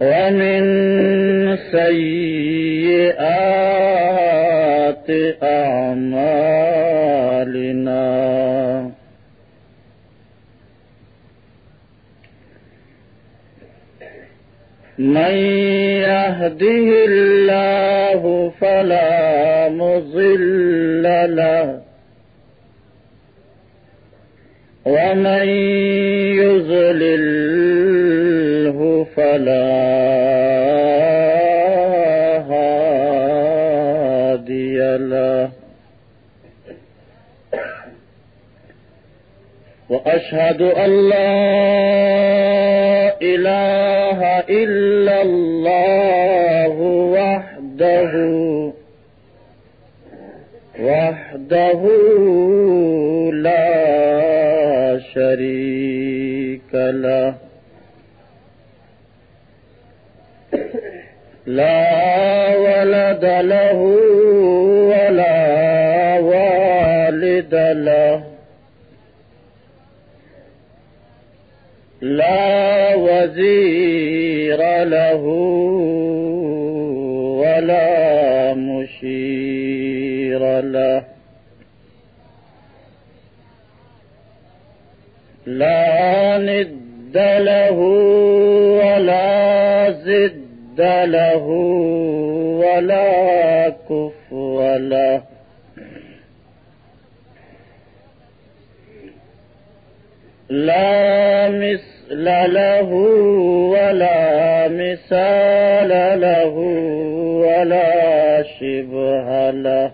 ومن سيئات أعمالنا. من يهده الله فلا مضل له. ومن يضلله فلا هادي له. وأشهد أن لا إله إلا الله وحده وحده لا شريك له. لا ولد له ولا والد له. لا وزير له ولا مشير له. لا ند له ولا له ولا كفر له. لا مثل له ولا مثال له ولا شبه له.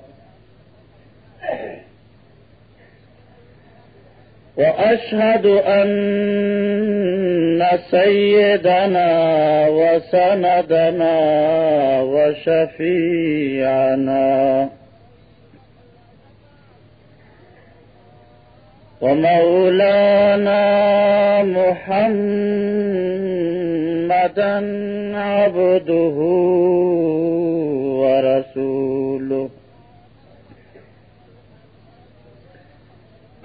وأشهد أن سيدنا وسندنا وشفيعنا ومولانا محمدا عبده ورسوله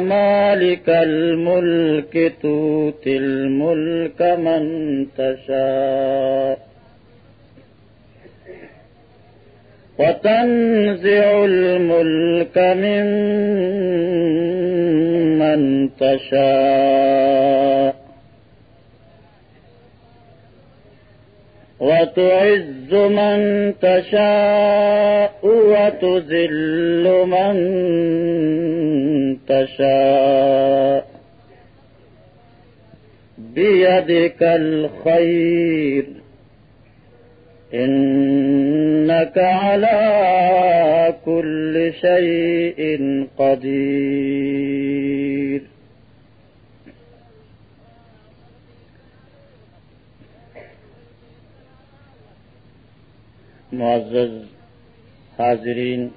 مالك الملك توتي الملك من تشاء. وتنزع الملك ممن تشاء. وتعز من تشاء وتذل من تشاء. بيدك الخير. إنك على كل شيء قدير. معزز حاضرین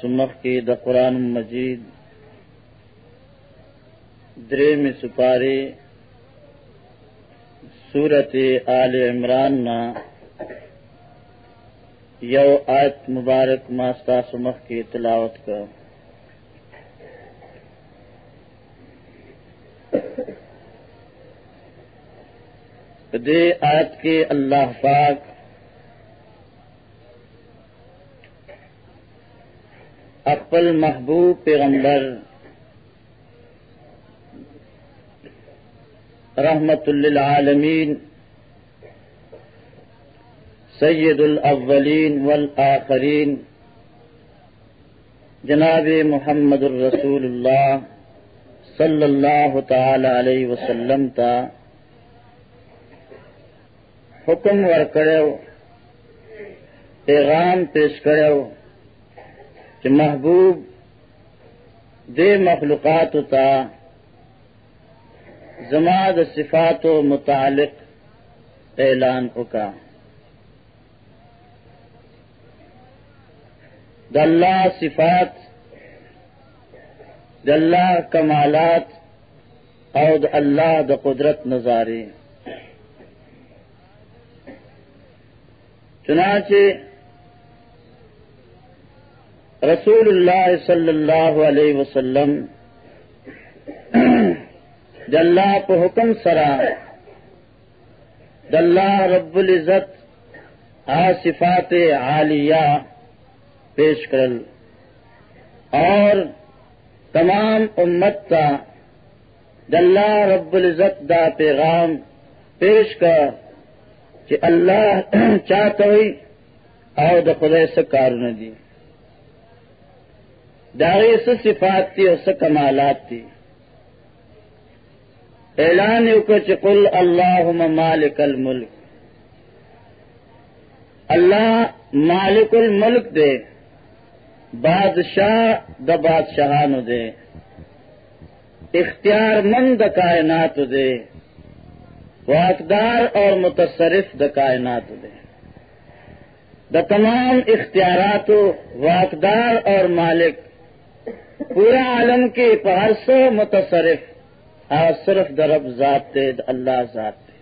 سمخ کی د قرآن مجید درے میں سپارے سورت آل عمران نا یو آیت مبارک ماستا سمخ کی تلاوت کا دے آیت کے اللہ پاک اقبل محبوب پیغمبر رحمت للعالمین سید الاولین والآخرین جناب محمد الرسول اللہ صلی اللہ تعالی علیہ وسلم تا حکم ور کرو پیغام پیش کرو کہ محبوب دے مخلوقات تا زماد صفات و متعلق اعلان اکا دلہ صفات دلہ کمالات اور اللہ د قدرت نظارے چنانچہ رسول اللہ صلی اللہ علیہ وسلم دلہ کو حکم سرا دلہ رب العزت آصفات عالیہ پیش کرل۔ اور تمام امت کا دلہ رب العزت دا پیغام پیش کر۔ کہ اللہ چاہتے اور د خدے سے کارن دی۔ داغی سے صفات تھی اور سے کمالات تھی اعلان چقل اللہ مالک الملک۔ اللہ مالک الملک دے، بادشاہ د بادشاہان دے۔ اختیار مند کائنات دے۔ واقدار اور متصرف د کائنات دے۔ دا تمام اختیارات واقدار اور مالک پورا عالم کے پہر سے متصرف اور صرف درب ذات تے اللہ ذات تے۔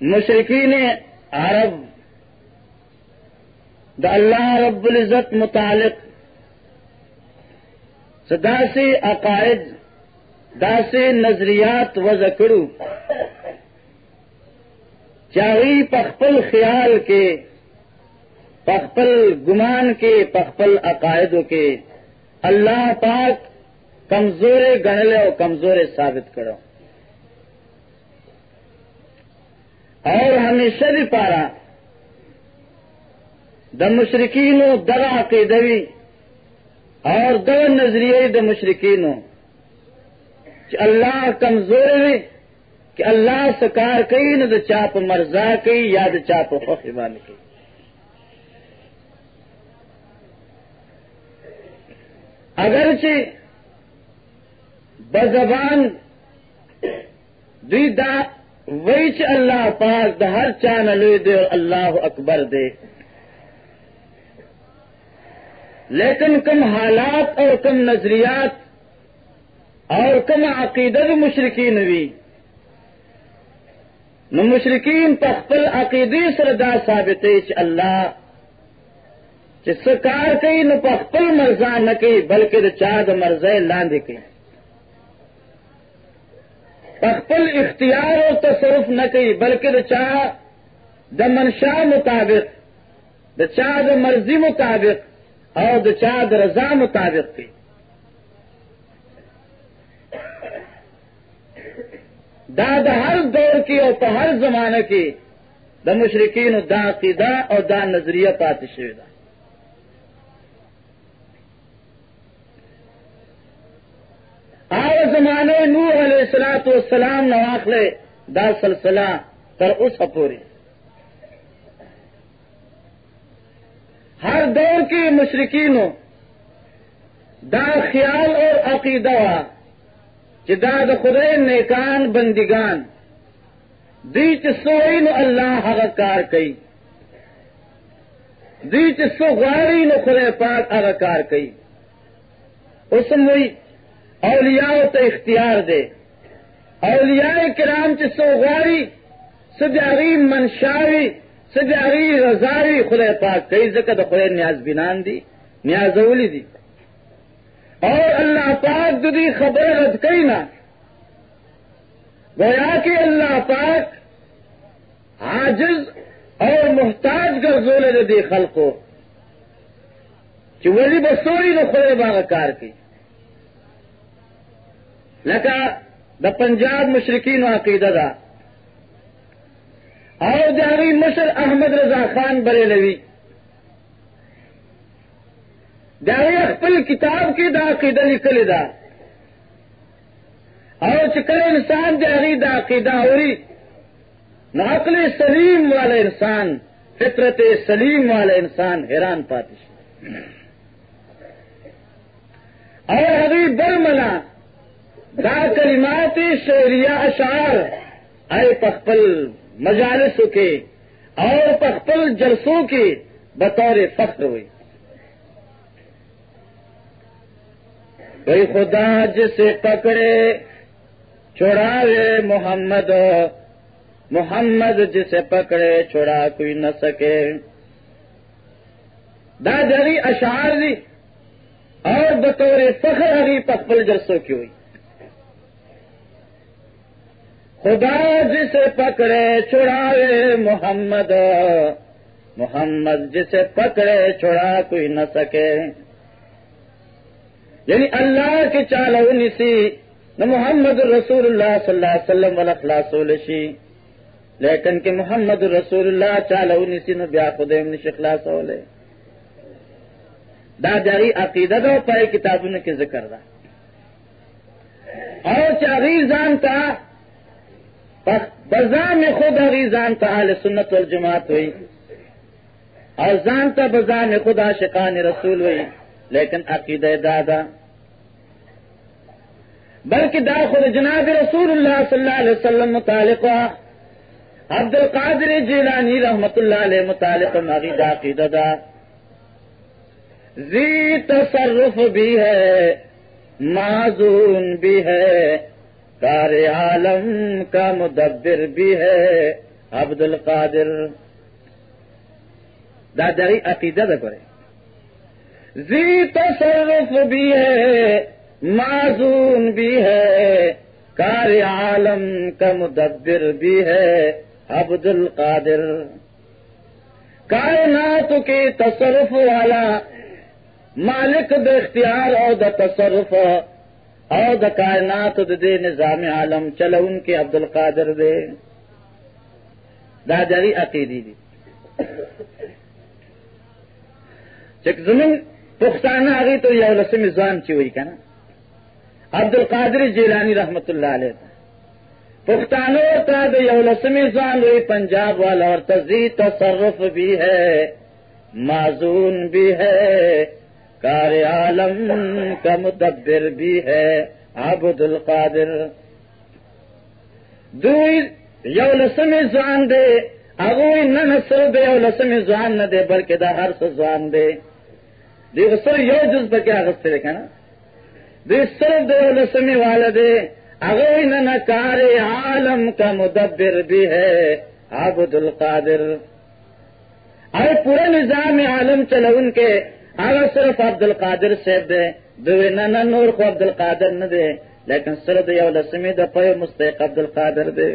مشرقین عرب، دا اللہ رب العزت متعلق داسی عقائد داسی نظریات و ذکرو چاہی پخپل خیال کے پخپل گمان کے پخپل عقائدوں کے اللہ پاک کمزور گنلے اور کمزور ثابت کرو اور ہمیشہ بھی پارا د مشرقین و درا کے دوی اور دو نظریے د مشرقین اللہ کمزور ہے، کہ اللہ سکار کئی، نہ چاپ مرزا کئی، یا د چاپ خوفان کی اگرچہ بزبان دا ویچ اللہ پاک دا ہر چان لے دے اور اللہ اکبر دے۔ لیکن کم حالات اور کم نظریات اور کم عقیدت مشرقین ہوئی نہ مشرقین تخل عقیدی سردا ثابت اللہ۔ سکار کئی نہ پخپل مرزا نہ کئی، بلکہ چاد مرزے لاند کئی۔ پخپل اختیار اور تصرف نہ کئی، بلکہ چاہ د منشا مطابق د چاہ د مرضی مطابق اور د چاہ د رضا مطابق کی داد ہر دور کی اور تو ہر زمانے کی د مشرقین دا عقیدہ اور دا نظریہ پاتی شویدہ آؤ زمانے نور علیہ السلاۃ والسلام نواخلے دا سلسلہ تر اس پوری ہر دور کی مشرقین دا خیال اور عقیدہ جداد خدے نیکان بندگان. بیچ سوئن اللہ حقار کئی. دی چسو غاری نو خدای پاک اغا کار کئی. اسم وی اولیاء تو اختیار دے. اولیاء کرام چسو غاری سدیاری منشاوی سدیاری رضاوی خدای پاک کئی، زکر دا خدای نیاز بینان دی، نیاز اولی دی. اور اللہ پاک دی خبر رد کئی نا گویا کہ اللہ پاک عاجز اور محتاج کر زول دے خل کو کہ ولی بسوری نو خورے باغ کار کی۔ لکا دا پنجاب مشرقین عقیدہ دا۔ اور جاری مشر احمد رضا خان برے لوی جاری اخپل کتاب کی دا عقیدہ نکل دا اور چکل انسان جاری دا عقیدہ اوری نقل سلیم والا انسان، فطرت سلیم والا انسان حیران پاتش اور ابھی برملا دا کلمات شعریہ اشعار اے پخپل مجالس کے اور پخپل جلسوں کے بطور فخر ہوئی کوئی خدا جسے پکڑے چھوڑاوے محمد محمد جسے پکڑے چھوڑا کوئی نہ سکے۔ دا دری اشعار دی، اور بطور فخر علی پکپل جلسوں کی ہوئی۔ خدا جسے پکڑے چھڑاوے محمد محمد جسے پکڑے چھڑا کوئی نہ سکے۔ یعنی اللہ کے چالو نسی، نہ محمد رسول اللہ صلی اللہ علیہ وسلم والا لشی۔ لیکن کہ محمد رسول اللہ چالو نسی نو بیا خدیم نش اخلاص ہولے دا جاری عقیدہ دو پائے کتابوں کے ذکر دا۔ اور چاہی جانتا بزا میں خود ابھی جانتا اہل سنت والجماعت ہوئی۔ اور جانتا بزا میں خدا شقان رسول ہوئی۔ لیکن عقیدہ دادا، بلکہ دا خود جناب رسول اللہ صلی اللہ علیہ وسلم متعلق عبد القادر جیلانی رحمت اللہ علیہ متعلق مغید عقیدہ دا زی تصرف بھی ہے، معذون بھی ہے، کار عالم کا مدبر بھی ہے عبد القادر دادری عقیدت کرے۔ زی تصرف بھی ہے، معذون بھی ہے، کار عالم کا مدبر بھی ہے عبد القادر کائنات کے تصرف والا مالک د اختیار اور د تصرف، اور د کائنات دے نظام عالم، چلو ان کے عبد القادر دے دادری عقیدی دی۔ چک زمین پختانہ آ گئی تو یہ رسم زان کی ہوئی کا نا عبد القادر جیلانی رحمت اللہ علیہ پختانو تا دو یو لسمی زان ہوئی پنجاب والا اور تزید تصرف بھی ہے، معذون بھی ہے، کار عالم کا مدبر بھی ہے عبد القادر یو لسم زوان دے اگوئی نہ نسل دے، یو لسم زوان نہ دے بلکہ دا ہر سو زوان دے. دیکھ سر یو جز بکے آغستے دیکھا نا؟ دیکھ سر دے یو لسمی والا دے اگوئی نہ کار عالم کا مدبر بھی ہے عبد القادر۔ ارے پورا نظام عالم چلو ان کے آگا صرف عبد القادر صاحب دے دوی نہ نور کو عبد القادر نہ دے، لیکن صرف یو لسمی دا پے مستحق عبد القادر دے۔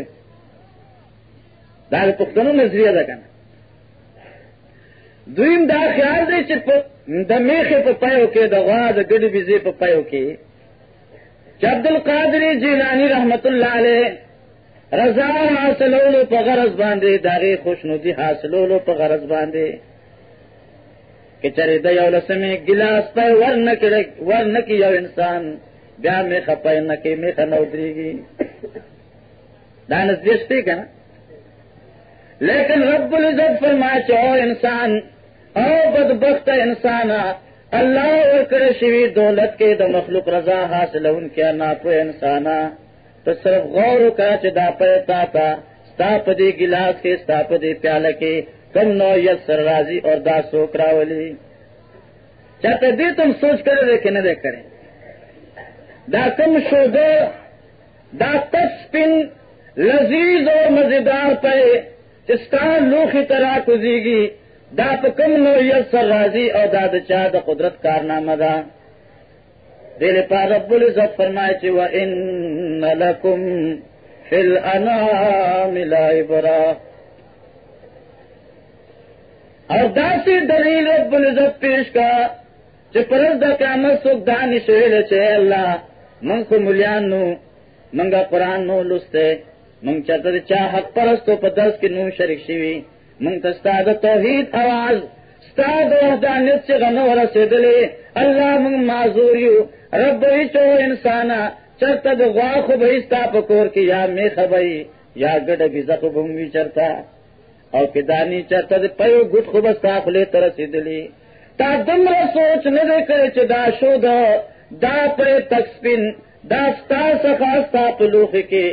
دا پختنو نظریہ دا کنا دویم دا خیال دے چې د میخه په پایو کې، د غوا، د ګډ بيزي په پایو کې. چې عبد القادر جیلانی رحمت الله علیه رضا حاصلولو په غرض باندې داغه خوشنودي حاصلولو په غرض باندې. کہ چرے دیا لسمی گلاس پہ ور نہ ور نہ کی یو انسان، بیا میں خپے نہ کہ میں خنودری گی دانس دیشتے کا نا لیکن رب العزت فرمایا چاہو انسان او بدبخت انسان اللہ ورکر شوی دولت کے د مخلوق رضا حاصل ان کے ناپو انسانا تو صرف غور کا چدا پہ تا ستاپ دی گلاس کے ستاپ دی پیالہ کے۔ کم نو یس سر راضی اور دا سوکرا ولی چاہتے دی تم سوچ کرے دے کہ نہ دے کریں دا کم شو دو دا تسپن لذیذ اور مزیدار پہ اسکان لوخی طرح کزی گی دا کم نو یس سر راضی اور دا دا چاہ دا قدرت کارنامہ دا دل پا رب العزت فرمائے چی و ان لکم فی الانام لائبرا اور داسی دلیل رب العزت پیش کا چی پرز دا قیامت سک دانی شویل چے اللہ من کو ملیان نو منگا قرآن نو لستے منگ چاہتا چاہ حق پرستو پا درس کی نو شرک شوی منگ تستا دا توحید آواز ستا دا وحدانیت سے غنو رسیدلے، اللہ منگ معذوریو رب چو انسانا، چرتا دا غواخو بھئی ستا پکور کی یا میخ بھئی یا گڑ بھی زخو بھنگوی چرتا، او کدانی چرتا دا پیو گٹ خو بستا خلے ترسیدلی تا دم را سوچ ندے کرے چھ دا شو دا دا پر تکسپن دا ستا سخا ستا پلوخ کے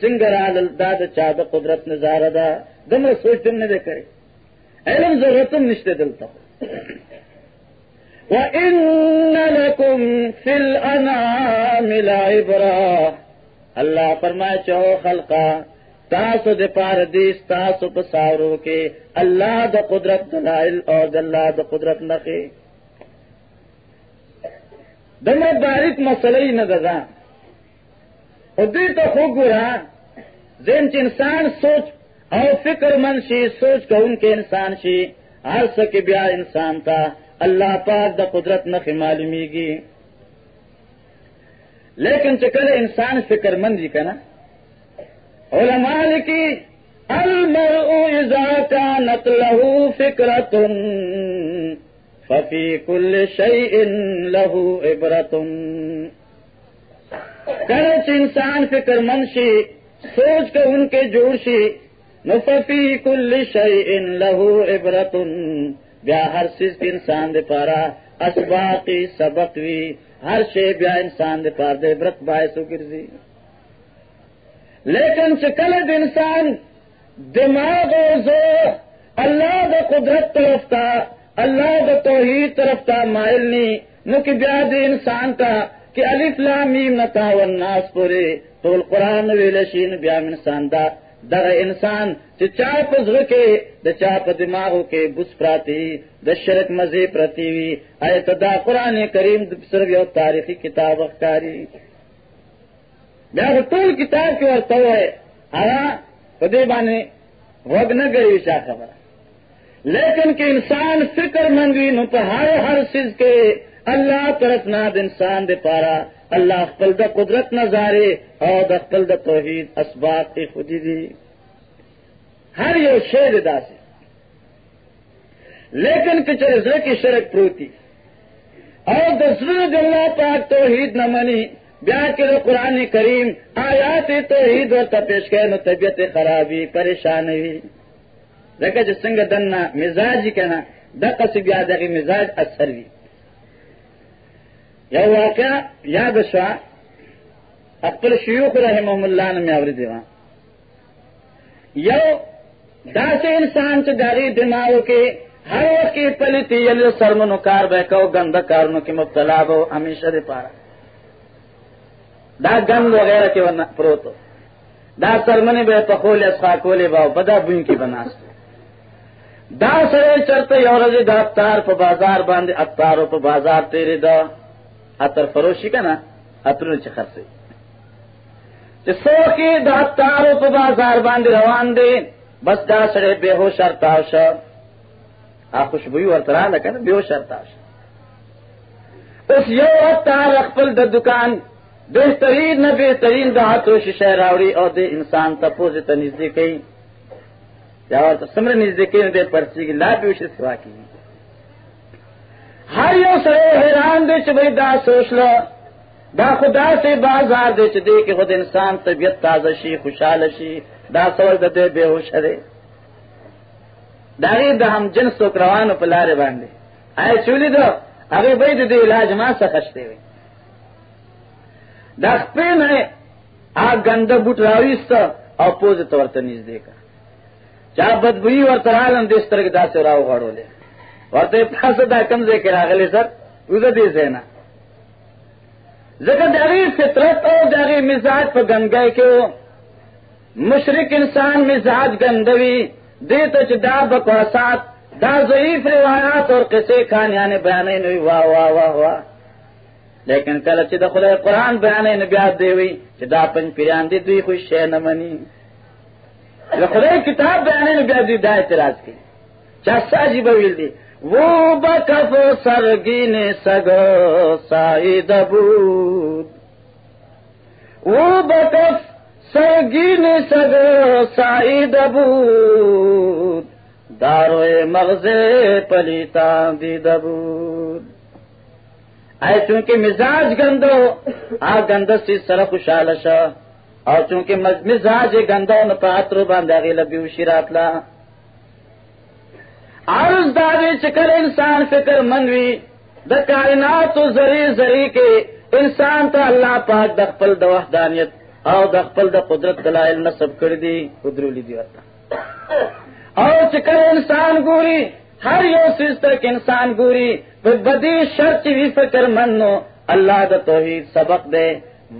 سنگرال دا دا چا دا قدرت نظارہ دا۔ دم را سوچ تم ندے کرے۔ علم ضرورتم نشتے دلتا وَإِنَّ لَكُمْ فِي الْأَنَامِ لَعِبْرَةً اللہ فرمائے، چاہو خلقا تاسو دے پار دیس تاسو پساورو کے۔ اللہ دا قدرت دلائل اور اللہ دا قدرت نقی۔ دم باریک مسئلہ ہی نہ دزا خودی تو خوب گرا زین چ انسان سوچ اور فکر من شی، سوچ کا ان کے انسان شی، ہر سکے بیا انسان تھا اللہ پاک دا قدرت نہ معلومی گی۔ لیکن چکل انسان فکر مندی کا نا علماء کی المرء اذا كانت له فكرة ففي كل شيء له عبرة کرچ انسان فکر منشی سوچ کر ان کے جوڑشی نففی کل شيء له عبرة بیا ہر چیز انسان دے پارا اسباقی سبق وی، ہر شے بیا انسان دے پار دے برت باعث گرزی۔ لیکن چکلد انسان دماغ و زور اللہ دا قدرت طرف تھا اللہ دا توحید طرف تھا مائل نہیں نو کہ بیا دے انسان کا کہ الف لامیم نتا والناس پورے، تو القرآن ویلشین بیا انسان دا در انسان چاپ کے دا چاپ دماغوں کے بس پراتی دا شرک مزے پرتی ہوئی اے قرآن کریم صرف یو تاریخی کتاب اخکاری طول کتاب کی ورتو ہے ہاں پدے بانے وگ نہ گئی شاہ خبر لیکن کہ انسان فکر مندی نو تو ہر ہر چیز کے اللہ طرف ناد انسان دے پارا اللہ اخبل دا قدرت نظارے اور اخبل دا توحید اسباب کی خودی دی۔ ہر یہ شیر دا سے لیکن کچھ کی شرک پروتی۔ اور دسر اللہ پاک توحید نہ منی۔ بیا کے قرآن کریم آیات توحید اور تپیش کہ نو طبیعت خرابی، پریشان ہوئی۔ دیکھا سنگ دننا مزاج کہنا دقص بیا دقی مزاج اثر بھی یا واقعہ یاد شوا اکل شیوخ رحم اللہ نے میں دیوان۔ یو دا سے انسان سے داری دماغ کے ہر وقت کی پلیتی یلی سرمنو کار بے کو گند کارنو کی مبتلا ہو ہمیشہ دے پارا۔ دا گند وغیرہ کے پروتو۔ دا سرمنی بے پخول اسخا کولے باو، بدا بوئن کی بناس دا سرے چرتے یورجی دا اتار پا بازار باندے، اتارو پا بازار تیرے دا۔ اتر فروشی کا نا اترون چی خرسے چی سوکی دا اتارو پا بازار باندے روان دے بس دا سڑے بے ہو شرطاش آ خوشبوئی ورترا لگا بے ہو شرطاش اس یو تار اخبل دا دکان بہترین نہ بہترین دا ہاتھوں شیشہ راوڑی اور دے انسان تپوز تنیزی کئی یا سمر نزدیک دے پرچی کی لا بھی سوا کی ہر یو سڑے حیران دے چ بھائی دا سوچ لو۔ دا خدا سے بازار دے چ دے کہ خود انسان طبیعت تازہ شی، خوشحال شی، دا سوال دے بے ہوش ہے داغی دا ہم جنس تو کروان پلارے باندھے آئے چولی دو اگر بھائی دے دے علاج ماں سے خشتے ہوئے۔ دا پہ میں آ گند بٹ راویست اور پوز طور تنیز دے کر چا بدبوئی اور ترالم دس طرح دا سے راو غڑو لے۔ اور تو پاس دا کم دے کے راغلے سر اسے دے سینا ذکر داری فطرت اور داری مزاج پہ گنگے کے مشرق انسان مزاج گندوی دے تو دا بکواسات، دا ضعیف روایات اور کسے کھانے نے بیانے نہیں واہ واہ واہ واہ لیکن کل چی دا خدا قرآن بیانے نے بیاد دے ہوئی چی دا پنج پیران دی، دوی خوش شے نمانی۔ دا خدا کتاب بیانے نے بیاد دی، دا اعتراض کی۔ چاسا جی بویل دی۔ وہ بکف سرگین سگو سائی دبود وہ بکف سرگین سگو سائی دبود دارو مغز پلیتا دی دبود اے چونکہ مزاج گندو، آ گند سی سر خوشحال اور چونکہ مزاج گندو نہ پاترو باندھا لبی شیراتلا عرض داری چکر انسان فکر منوی دا کائنات زری زری کے انسان تا اللہ پاک دخپل دا وحدانیت او دخپل دا قدرت دلائل نصب کر دی قدرو لی دی اور چکر انسان گوری، ہر یو چیز تک انسان گوری بدی شرط بھی فکر منو اللہ دا توحید سبق دے،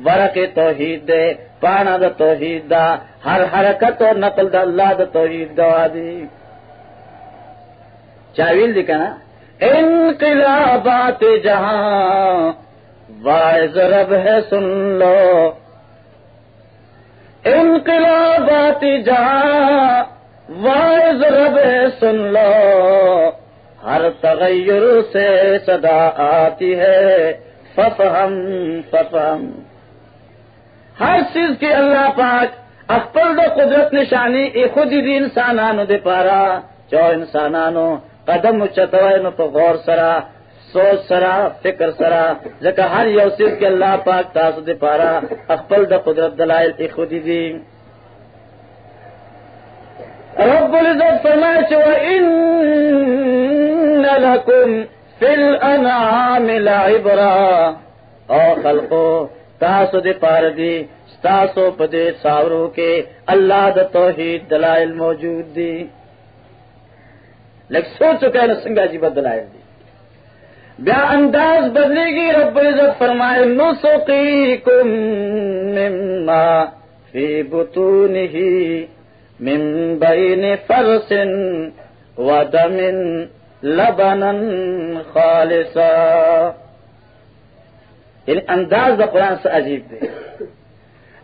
ورق توحید دے، پانا دا توحید دا، ہر حرکت اور نقل دا اللہ دا توحید گوا دی چاویل دکھا نا انقلابات جہاں وائز رب ہے سن لو۔ انقلابات جہاں وائز رب ہے سن لو۔ ہر تغیر سے صدا آتی ہے۔ ففہم ففہم۔ ہر چیز کی اللہ پاک اخبر دو قدرت نشانی ای خود دی انسانانو دے پارا، چو انسانانو قدم چتوائے نو تو غور سرا، سوچ سرا، فکر سرا جکا ہر یو چیز کے اللہ پاک تاسو دے پارا اخبر دو قدرت دلائل ای خود دی۔ رب العزت فرمائے چو ان لکم فی الانعام لعبرا۔ او خلقو، تاسو دی پار دی ستاسو پدے ساورو کے اللہ دا توحید دلائل موجود دی۔ لیکن سو چکا ہے سنگا جی دلائل دی بیا انداز بدلے گی، رب العزت فرمائے، نسقیکم مما فی بطونہی من بین فرس ودم لبنا خالصا۔ یعنی انداز دا قرآن سے عجیب دے۔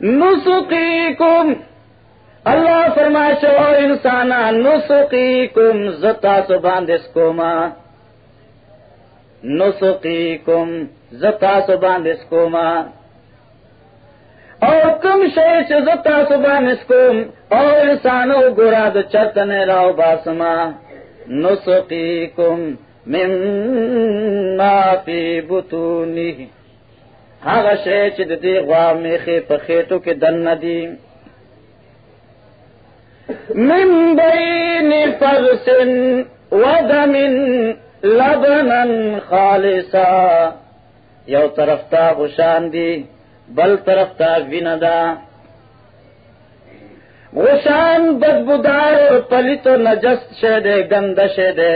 نسقیکم اللہ فرمائے شو انسانا نسقیکم، زتا سو باندس کوما نسقیکم، زتا سو باندس کوما اور کم شے سے زتا سو باندس کوم اور انسانو گرا دو چرتنے راو باسما نسقیکم مما فی بطونی. هغه شی چې د دې غوا میخې په خېټو کې دن ندی. من بین فرس ودم لبنا خالصا. یو طرف تا غشان دی، بل طرف تا ویندا غشان بدبودار پلیت و نجس شه دے گند شه دے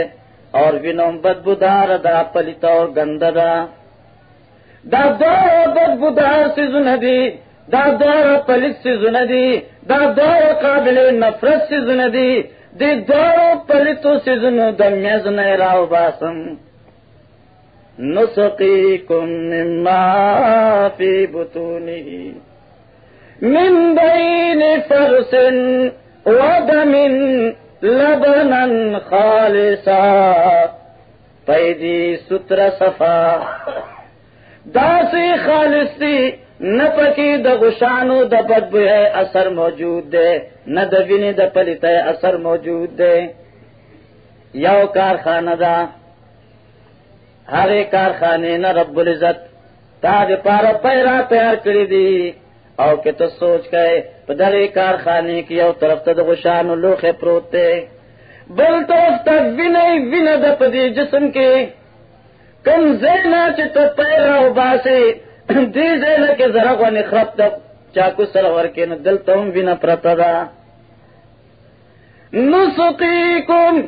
اور وینم بدبودار دا پلیت اور گند دا. دا دور بدبودار سی زندی دا دور پلیت سی زندی دا دور قابل نفرت سی زندی دی دور پلیتو سی زنو دمیز نیراو باسم۔ نسقیکم مما فی بطونی۔ من بين فرس و ودم لبنا خالصا۔ پیدی ستر صفا۔ داسی خالصی نہ پکی د غشانو د بدبو ہے، اثر موجود دے۔ نہ د د پلیت ہے، اثر موجود دے۔ یو کارخانہ دا۔ ہر کارخانے نہ رب العزت تا د پارا پیرا تیار کړی دی۔ او کہ تو سوچ گئے پدرے کارخانے کی او طرف تد غشان لوخے پروتے بل طرف تک ونے ون دپ دی جسم کے۔ کم زینا چت پیرا باسے دی زینا کے ذرا کو نخرب تک چاکو سر ور کے نہ دل تم پرتا دا۔ نسخی کم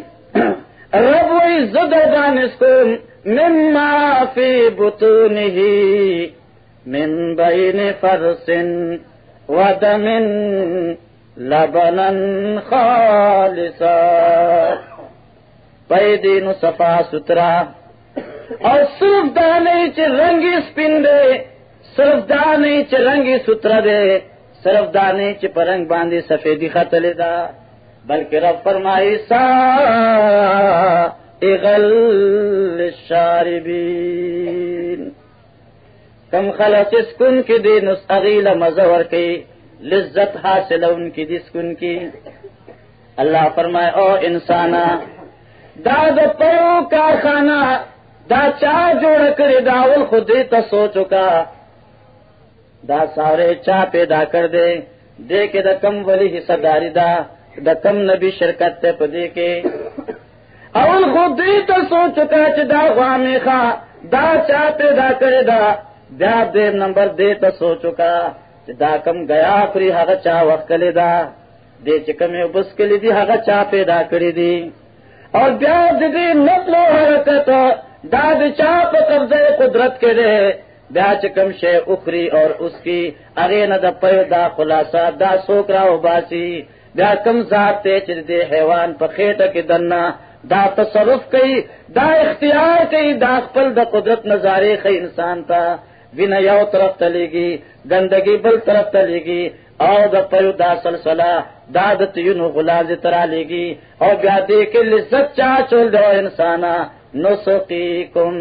رب زد دانس کم مما فی بطونہی، من بین فرسن ودمن لبنن خالصا۔ پیدی نو صفا سترا اور صرف دانے چ رنگی سپن دے، صرف دانے چ رنگی سترا دے، صرف دانے چ پرنگ باندھی سفیدی خطلے دا۔ بلکہ رب فرمائی، سا اغل الشاربین کم خلق اسکن کی دی، نس مزور کی۔ لذت حاصل ان کی دسکن کی۔ اللہ فرمائے، او انسانا دا د پیو کارخانہ دا چا جوڑ کر داول خود تو سو چکا دا سارے چا پیدا کر دے۔ دے کے دا کم ولی حصہ داری دا۔ دا کم نبی شرکت تے پدے کے۔ اول خود تو سو چکا چ دا غامی خا۔ دا چا پیدا کرے دا۔ بیا دیر نمبر دے تو سو چکا چ دا کم گیا پری ہا چا وقت کلے دا۔ دے چکم بس کلی دی ہا چا پیدا کری دی۔ اور بیا دی نقل و حرکت داد چاپ قبضے قدرت کے دے، بیا چکم شے اخری اور اس کی اگے نہ دا پیو دا خلاصہ، دا سوکرا و باسی، بیا کم ذات تے چر دے حیوان پا خیٹ دنا دا تصرف کئی، دا اختیار کئی، دا خپل دا قدرت نظارے خی انسان تا وینا یو طرف تلے گی گندگی بل طرف تلے گی او دا پیو دا سلسلہ، دا د تیونو غلاز ترا لے گی او بیا دے کے لذت چا چول دو انسانا نسقیکم.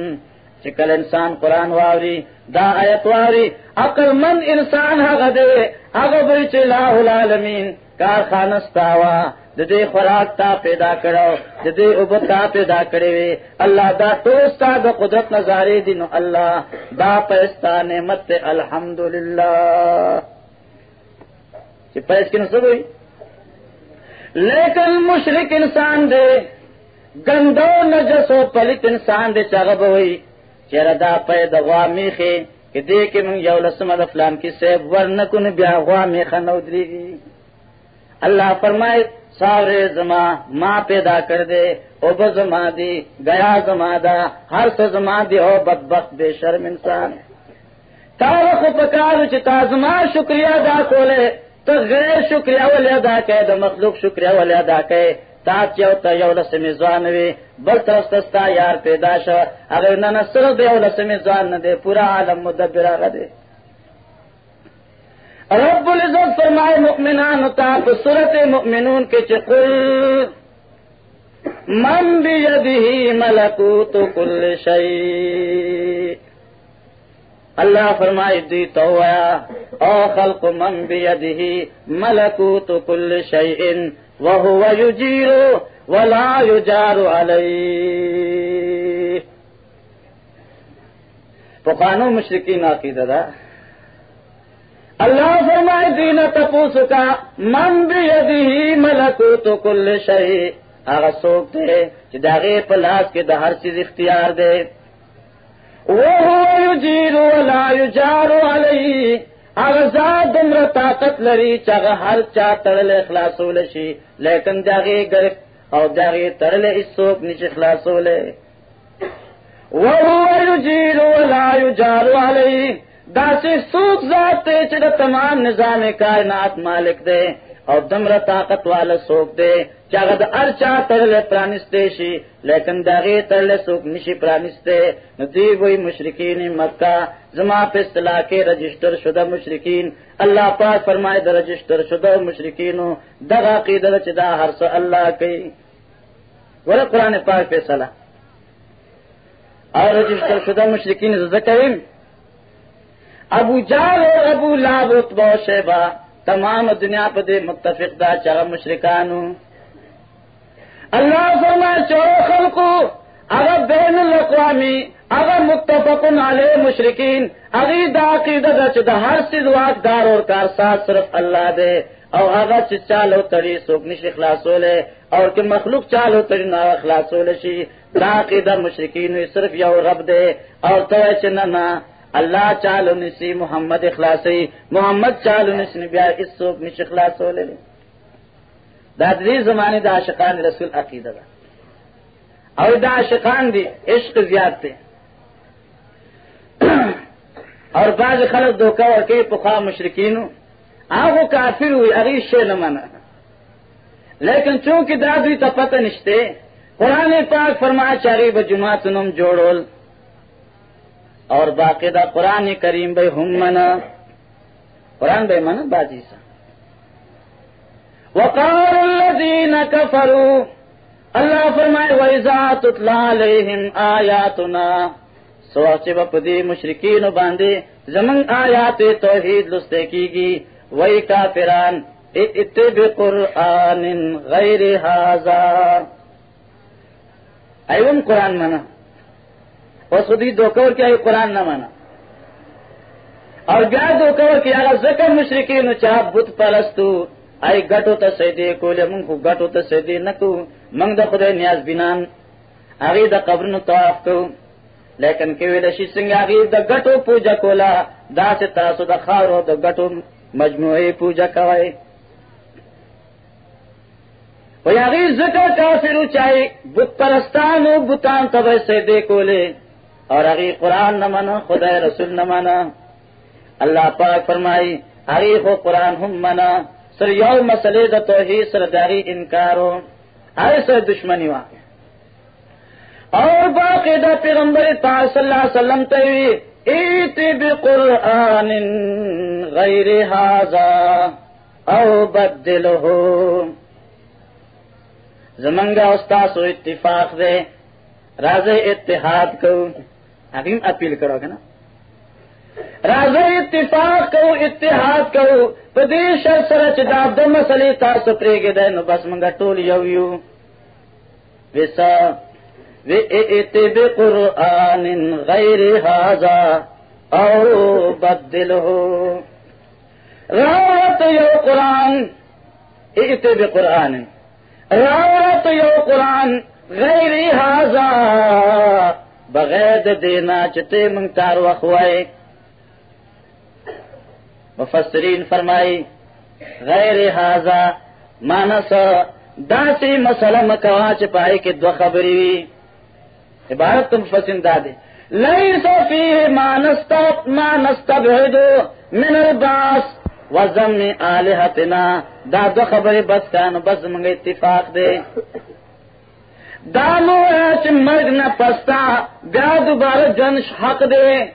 چکل انسان قرآن واوری، دا آیت واری عقل من انسان هغه دے هغه به چې العالمین کارخانستاوا د خوراک تا پیدا کړو، د دې اوبه تا پیدا کړې الله دا ټول د قدرت نظارې دي، نو دا پستا نعمت الحمدلله چې پس کې نو څه لیکن مشرق انسان دے گندو نجسو پلت انسان دے چاغب ہوئی. چیر دا پے دغوا میخے، کہ دے کے من یو لسم فلان کی سیب، ورنکن بیا غوا میخا نو دریگی اللہ فرمائے ساورے زما ماں پیدا کر دے، او بزما دی، گیا زما دا، ہر سو زما دی، او بدبخت بے شرم انسان. تاوخ پکارو چتا زما شکریہ دا کولے تو غیر شکریہ ولی ادا کہ دا مخلوق شکریہ ولی ادا کہ تا چیو تا یو لسمی زوان وی، بل طرف تستا یار پیدا شو. اگر نہ صرف دے یو لسمی زوان نہ دے پورا عالم مدبر آگا دے رب العزت فرمائے مؤمنان تا صورت مؤمنون کے چقل من بیدہی ملکوت کل شیء. اللہ فرمائی دی تو او خلق من بیدہی ملکوت کل شیئن وہو یجیرو ولا یجار علی پخانو مشرقین عقیدہ دا۔ اللہ فرمائے دین تپوس کا، من بیدہی ملکوت کل شیء۔ آغا سوک دے چی داغے پلاس کے دا ہر چیز اختیار دے۔ وہ جیرو ولا یجارو علی اغزاد دمرا طاقت لری چاگه هر چا ترل اخلاصول شي. لیکن داغه گر او داغه تړل اسوک نشي خلاصول وهو یجیر ولا یجار علی دا چې سوک ذات تے چې تمام نظام کائنات مالک دے او دمر طاقت والا سوک دے چاگد ارچا ترلے پرانستے شی، لیکن داغی ترلے سوک نشی پرانستے۔ ندی وہی مشرقین مکہ، زما پہ اصطلاح کے رجسٹر شدہ مشرقین اللہ پاک فرمائے دا رجسٹر شدہ مشرقین دغا کی در چدا ہر سو اللہ کی۔ ور قرآن پاک پہ صلاح۔ اور رجسٹر شدہ مشرقین ذکرین ابو جال اور ابو لاب اتبا شیبہ۔ تمام دنیا پہ متفق دا چاہ مشرکانو. اللہ فرما چورو خلقو اگر بین الاقوامی اگر متفقن علیہ مشرکین اگر دا عقیدہ دا چھ دا ہر سید واقدار اور کارساز صرف اللہ دے، اور اگر چھ چالو تری سوک نش اخلاصو لے اور کہ مخلوق چالو تری نا اخلاصو لے شی، دا عقیدہ مشرکین صرف یو رب دے، اور تو چھ نا اللہ چالو نسی محمد اخلاصی، محمد چالو نسی بیا اس سوک اخلاص ہو لے دادری زمانے دا عاشقان رسول عقیدہ دا۔ اور دا عاشقان دی عشق زیاد اور بعض خلق دھوکہ اور کئی پخوا مشرقین آگو کافر ہوئی اگی شے نہ مانا۔ لیکن چونکہ دادری تو پتہ نشتے، قرآن پاک فرما چاری بجما تنم جوڑول۔ اور باقاعدہ قرآن کریم بھائی ہم منا. قرآن بھائی منا بازی سا. وقال الذين كفروا اللہ فرمائے ویزا تتلا علیہم آیاتنا. سوچ بپدی مشرقین باندھے زمن آیات توحید لستے کی گی. وہی کافران اتب قرآن غیر حاضا ایون قرآن مانا اور خودی دو کور کیا یہ قرآن نہ مانا۔ اور گیا دو کور کیا اگر ذکر مشرقین چاہ بت پرستو۔ آئی گٹو تا سیدے کولے منگ کو گٹو تا سیدے نکو۔ منگ دا خدای نیاز بینان۔ آگی دا قبر نو طواف کو۔ لیکن کیوی لشی سنگ آگی دا گٹو پوجا کولا۔ دا سے تاسو دا خارو دا گٹو مجموعی پوجا کوئی وی آگی ذکر کافرو چاہی، بت پرستانو، بتان تب سیدے کولے۔ اور آگی قرآن نمانا خدای رسول نمانا اللہ پاک فرمائی آگی خو قرآن ہم منا سر یو مسئلے دا توحید، سر داری انکارو آئے سر دشمنی واقع۔ اور باقی دا پیغمبر پاک صلی اللہ علیہ وسلم تیوی ایتی بقرآن غیر حازا او بدلہو۔ زمنگا استاس و اتفاق دے، راز اتحاد کو۔ حکیم اپیل کرو گے نا۔ راز اتفاق کو اتحاد کرو۔ پدیش سرچ داب دم مسلی تاسو پریگی دے نو بس منگا ٹول یو یو۔ ویسا، وی ایتی بی قرآن غیر حازا او بدلو راوت یو قرآن۔ ایتی بی قرآن۔ راوت یو قرآن غیر حازا بغیر دینا چتے منگتار وخوائی مفسرین فرمائی، غیر حاضا مانس داسی مسئلہ مکوا چپائی کے دو خبری وی۔ عبارت تم فسن دادے لئی سفی مانست مانست بھیدو من الباس وزم آلہتنا۔ دا دو خبری بس کانو، بس منگ اتفاق دے۔ دامو ایچ مرگ نہ پستا، بیا دوبارہ جنش حق دے۔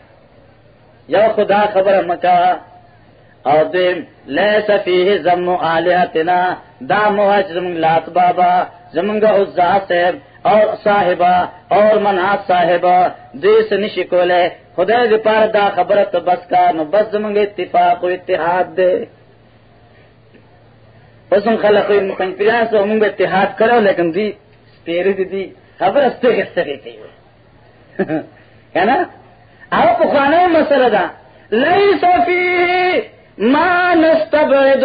یا خدا خبر مکا۔ اور دیم لے سفی زم آلیاتنا۔ دا موج زمنگ لات بابا زمنگ عزا صاحب اور صاحبہ اور منات صاحبہ۔ دیس نشکو لے خدا دی پار دا خبرت بس کا۔ نو بس زمنگ اتفاق و اتحاد دے۔ اسم خلق مکن پیران سے اتحاد کرو، لیکن دی سپیری دی خبر استغی استغی تی ہوئی ہے نا؟ او پخوانے مسئلہ دا لیس فی ما نستبعد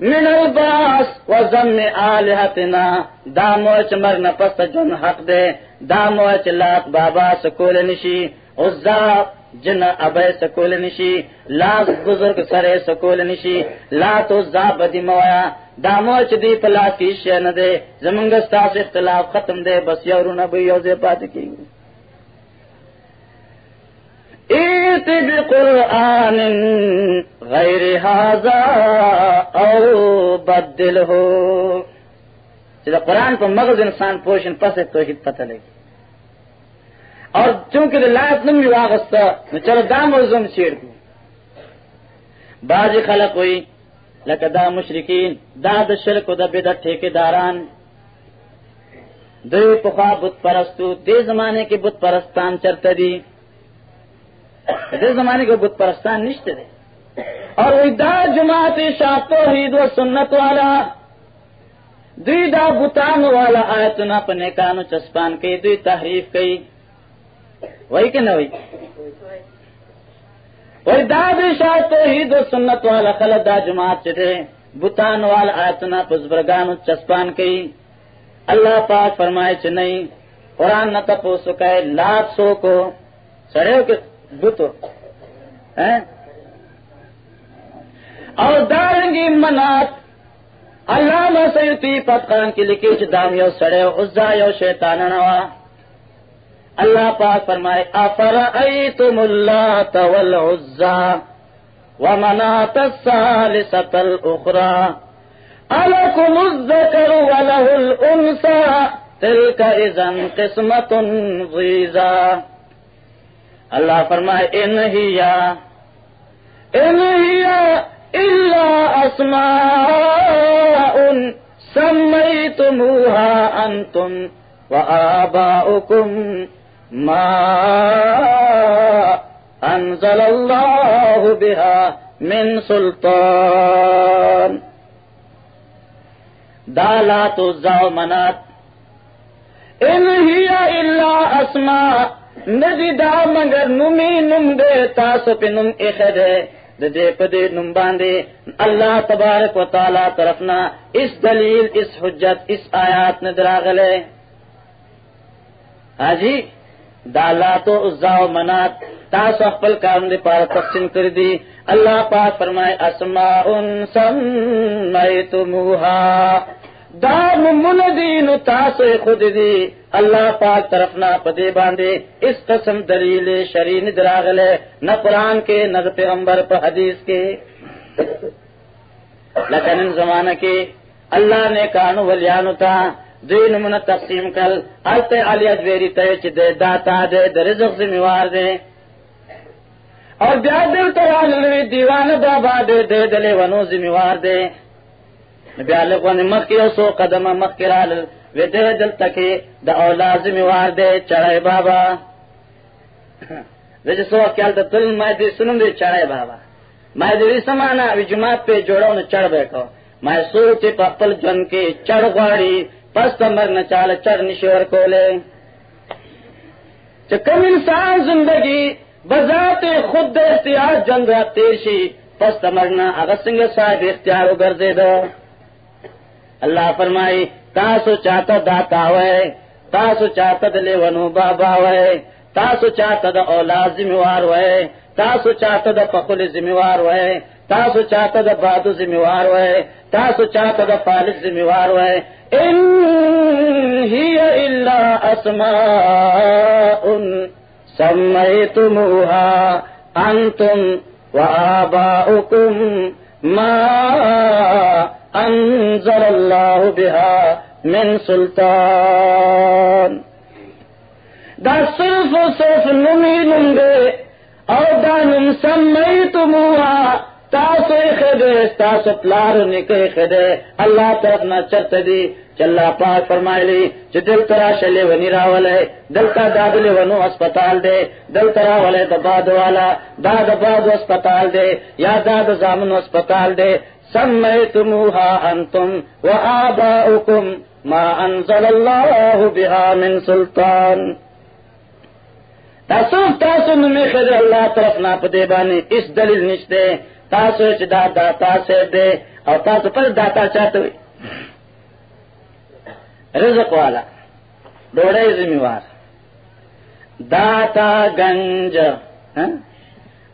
من الباس وزن آلہتنا دامو چ مرنا پست جن حق دے۔ دامو چ لات بابا سکول نشی۔ عزا جن ابے سکول نشی۔ لاس بزرگ سرے سکول نشی۔ لات عزا بدی مویا۔ دامو چ دی پلا کی شے دے زمنگ استاس اختلاف ختم دے، بس یورو نبی یوزے پات کی ایت بقرآن غیر حاضا او بدل ہو جب قرآن کو مغز انسان پوشن پس توحید پتہ لگی اور چونکہ لائق نم بھی واغستا چلو دام و زم چیڑ کو باز خلق ہوئی لکہ دا مشرکین، دا دا شرک دا بیدا ٹھیکے داران دو پخوا بت پرستو دے زمانے کے بت پرستان چرتا دی دے زمانے کو بت پرستان نشتے دے اور دا جماعت شاہ توحید و سنت والا، دوی دا بتان والا آیتنا پنے کانو چسپان کئی دوی تحریف کئی وہی کہ نہ وہی وہی دا دی شاہ توحید و سنت والا خلق دا جماعت چتے بتان والا آیتنا پزبرگانو چسپان کئی اللہ پاک فرمائے چ نہیں۔ قرآن نہ تپو سکے لات سو کو سڑے کے بتو ہاں؟ اور دارنگی منات۔ اللہ میں سیتی پتخان کی لکی چ دام یو سڑے عزا یو شیطان نوا۔ اللہ پاک فرمائے افر تم اللہ تول عزا و منا تسالست الاخرى الکم الذکر وله الانسا تلک اذن قسمت غیزا اللہ فرمائے، ان ہی یا ان ہی الا اسماء سميتموها انتم وآباؤكم ما انزل الله بها من سلطان. دالات الزاو منات. ان ہی الا اسماء ندی دا مگر نمی نم دے، تاسو پہ نم اخد ہے دے پدے نم باندے. اللہ تبارک و تعالی طرفنا اس دلیل، اس حجت، اس آیات نے دراغلے ہاں جی دالا تو عزا و منات تاس اخبل کام دے پار تقسیم کر دی. اللہ پاک فرمائے اسماء سمیتموہا. دا ممن دین تاس خود دی. اللہ پاک طرف نہ پدے باندھے اس قسم دلیل شرین دراغل ہے نہ قرآن کے، نہ پیغمبر پر حدیث کے. لیکن ان زمانہ کے اللہ نے کانو ولیانو تا دین من تقسیم کل الت علی اجویری تے دے داتا دے در رزق ذمہوار دے اور بیا دل ترال دیوان بابا دے دے دلے ونو ذمہوار دے بیا لگوان مخ کی سو قدم مخ کی رال وی دے دل تکی دا اولاد ذمہوار دے چڑھائے بابا. وی جسو کیال دا تل میں دی سنم دے چڑھائے بابا. میں دی سمانا وی جماعت پہ جوڑا انہوں چڑھ بیکھو میں سوچ پپل جن کے چڑھ گاڑی پس تمر نہ چال چڑھ نشور کو لے کم انسان زندگی بذات خود اختیار جن رہا تیرشی پس تمرنا اگر سنگ صاحب اختیار اگر دے دو۔ اللہ فرمائی تاسو چاہتا داتا ہوئے تاسو چاہتا دلے ونو بابا ہوئے تاسو چاہتا دا اولاد ذمہوار ہوئے تاسو چاہتا دا پخل ذمہوار ہوئے تاسو چاہتا دا بادو ذمہوار ہوئے تاسو چاہتا دا پالک ذمہوار ہوئے۔ ان ہی الا اسماء سمیتموها انتم وآباؤكم ما انزل الله بها من سلطان. دا صرف و صرف نمی نمگے اور دا نم سمیتموها تاسو خدے تاسو پلار نکے خدے اللہ طرف نہ چرت دی چلا پاک فرمائے لی چ دل ترا شلے ونی راولے دل کا دادلے ونو اسپتال دے دل ترا والے دباد والا داد باد اسپتال دے یا داد زامن اسپتال دے سمیتموها انتم وآباؤکم ما انزل الله بها من سلطان. تاسو تاسو نمی خد اللہ طرف نا پدے بانے اس دلیل نشتے تاسو چ دا داتا سے دے اور تاسو پر داتا چاہتے ہوئے رزق والا. ڈوڑے ذمہ داتا گنج.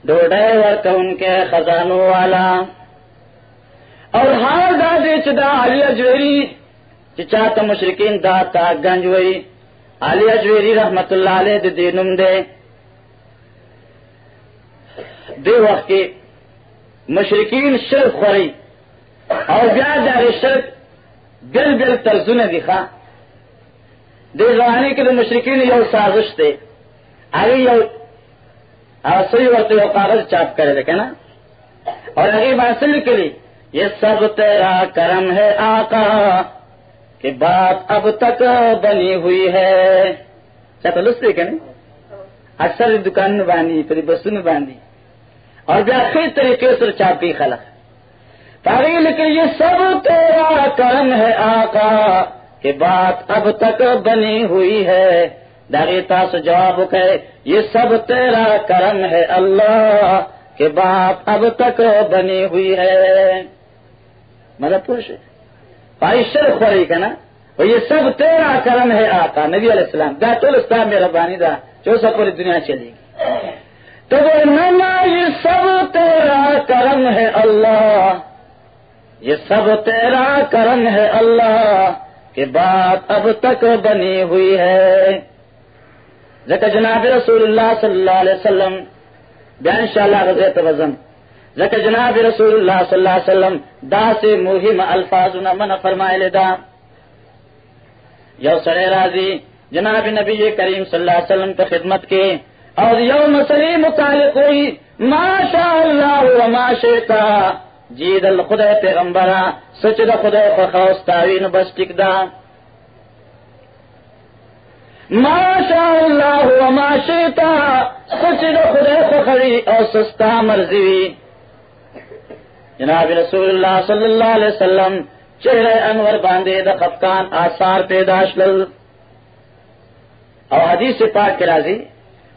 ڈوڑے ورک ان کے خزانوں والا اور ہار دادے چدا علی اجویری چاہتا مشرقین داتا گنج وئی علی اجویری رحمت اللہ علیہ دے دینم دے دے وقت کے مشرقین شرک خوری اور بیا دار شرک گل گل ترزن دکھا دے زمانے کے مشرقین یو سازش دے. آگے یو سوئی وقت یو کاغذ چاپ کرے دیکھے نا اور آگے باسل کے لیے یہ سب تیرا کرم ہے آقا کہ بات اب تک بنی ہوئی ہے۔ چاہتا لس دیکھے نا اکثر دکان میں باندھی پھر بسوں میں باندھی اور بہتر طریقے سے چاپی خلق۔ تاریخ لیکن یہ سب تیرا کرم ہے آقا کہ بات اب تک بنی ہوئی ہے۔ داغیتا سے جواب کہ یہ سب تیرا کرم ہے اللہ کہ بات اب تک بنی ہوئی ہے۔ مدد پوش پائشر خوری کا نا؟ وہ یہ سب تیرا کرم ہے آقا، نبی علیہ السلام دا تو اسلام میرا بانی دا، جو سب پوری دنیا چلے گی تو وہ یہ سب تیرا کرم ہے اللہ۔ یہ سب تیرا کرم ہے اللہ کہ بات اب تک بنی ہوئی ہے۔ زکا جناب رسول اللہ صلی اللہ علیہ وسلم بیان شاء اللہ رضیت وزن۔ زکا جناب رسول اللہ صلی اللہ علیہ وسلم دا سے مہم الفاظ من فرمائے لدا یو سڑے راضی، جناب نبی کریم صلی اللہ علیہ وسلم کی خدمت کے اور یو مسئلے متعلق ہوئی ماشاء اللہ وما شیتا جید الخدے پیغمبرا سچ دا خدے فخوستاوین بس ٹک دا ماشاء اللہ وما شیتا سچ دا خدے فخری اور سستا مرضی جناب رسول اللہ صلی اللہ علیہ وسلم، چہرے انور باندھے دا خفقان آثار پیداش لل اور حدیث پاک کے راضی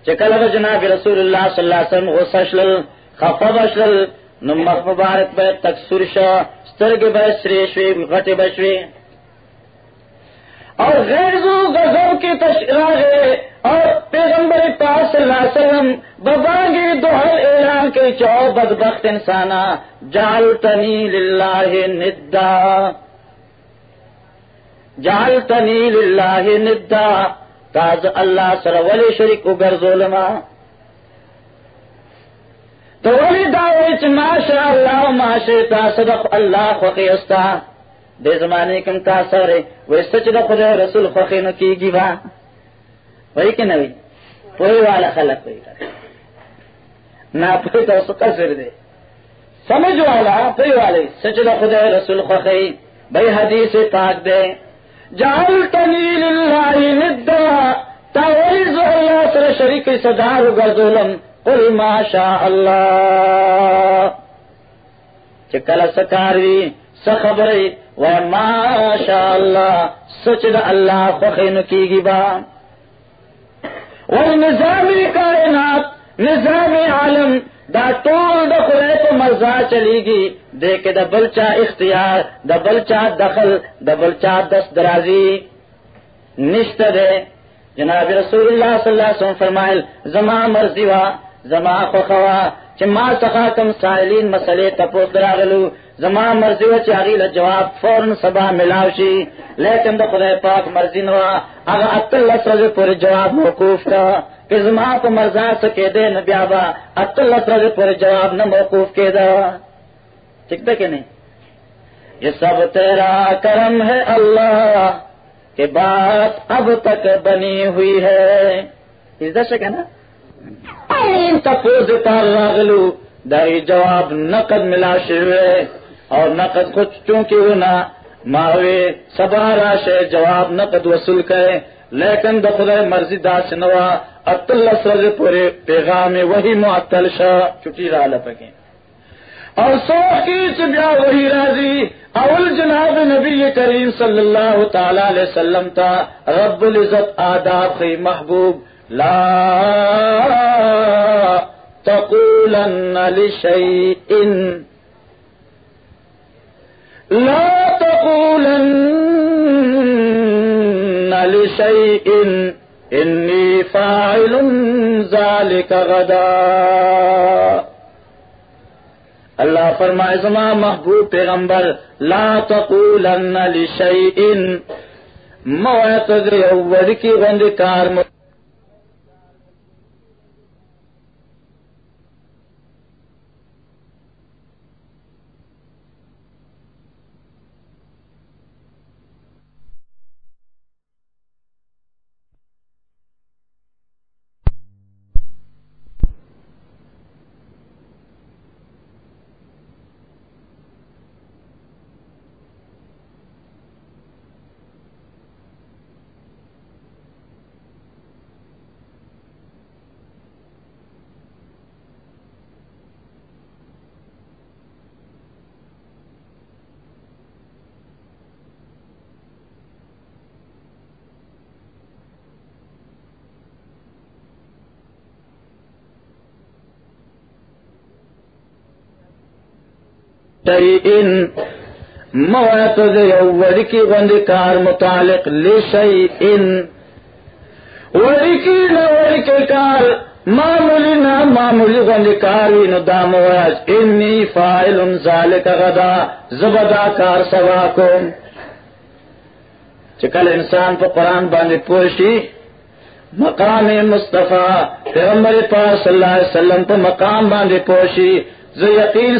چکل و جناب رسول اللہ صلی اللہ علیہ وسلم غصہ خفب اشلل نمک مبارک بے تک سرشا سترگ بے سریشوی غٹ بشوی اور غیر غزب کی تشراہ اور پیغمبر پاک صلی اللہ علیہ وسلم ببانگی دوہر اعلان کے چو بدبخت انسانا جال تنی للہ ندا. جال تنی للہ ندا. تاز اللہ سر ولی شریک اگر ظلما تو ولی دعوی ماشاء اللہ ماشا صدق اللہ خوقی استا۔ دے زمانے کم کا سر وہ سچ دا خدا رسول خوقی نو کی گی با۔ وہی کہ نوی؟ پوئی والا خلق ہوئی کر نہ پوئی تو سکر سر دے۔ سمجھ والا پوئی والے سچ دا خدا رسول خوقی بھائی حدیث پاک دے۔ جال تنیل اللہ ندا تاویز اللہ سر شریک صدار گردولم قل ما شاء اللہ. چکل سکاروی سخبری، و ما شاء اللہ. سچ دا اللہ خوخین کی گی با. و نظامی کائنات، نظامی عالم دا ٹول دا خدای پہ مرزا چلی گی دے کے دا بلچا اختیار دا بلچا دخل دا بلچا دست درازی نشت دے جناب رسول اللہ صلی اللہ علیہ وسلم فرمائل زما مرضی وا، زما خوخوا چې ما څخه کم سائلین مسئلے تپوس دراغلو زما مرضی و چې جواب فورن سبا ملاو شي. لیکن د خدای پاک مرضی نو هغه اتل سره پورې جواب موقوف کا کہ زما په مرزا څخه کې دې نه بیا با اتل سره پورې جواب نه موقوف کېدا ٹھیک ده کہ نہیں؟ یہ سب تیرا کرم ہے اللہ کہ بات اب تک بنی ہوئی ہے۔ اس دشک ہے نا؟ تپوز پار راغلو داری جواب نقد ملا شروع اور نقد خود چونکہ ہونا، ماوے سبا راشے جواب نقد وصول کرے۔ لیکن د مرضی دا سنوا اتل سر پورے پیغام وہی معطل شاہ چٹی را لپکیں اور سو کی بیا وہی راضی، اول جناب نبی کریم صلی اللہ تعالی علیہ وسلم تا رب العزت آداب خی محبوب، لا تقولن لشيء لا تقولن شيء إني فاعل ذلك غدا. اللہ فرمائے، زما محبوب پیغمبر، لا تقولن لشيء. موعد دے اول کی غند کار مو شيء موعد ورکی غند کار متعلق لی لشيء. ورکی نہ ورکی کار معمولی نہ معمولی غنکاری نو دام ویاج انی فائل ذالک غدا. زبدا کار سوا کو چکل انسان پا قرآن باندې پوشی مقام مصطفیٰ پیغمبر پاک صلی اللہ علیہ وسلم پا مقام باندې پوشی زه یقین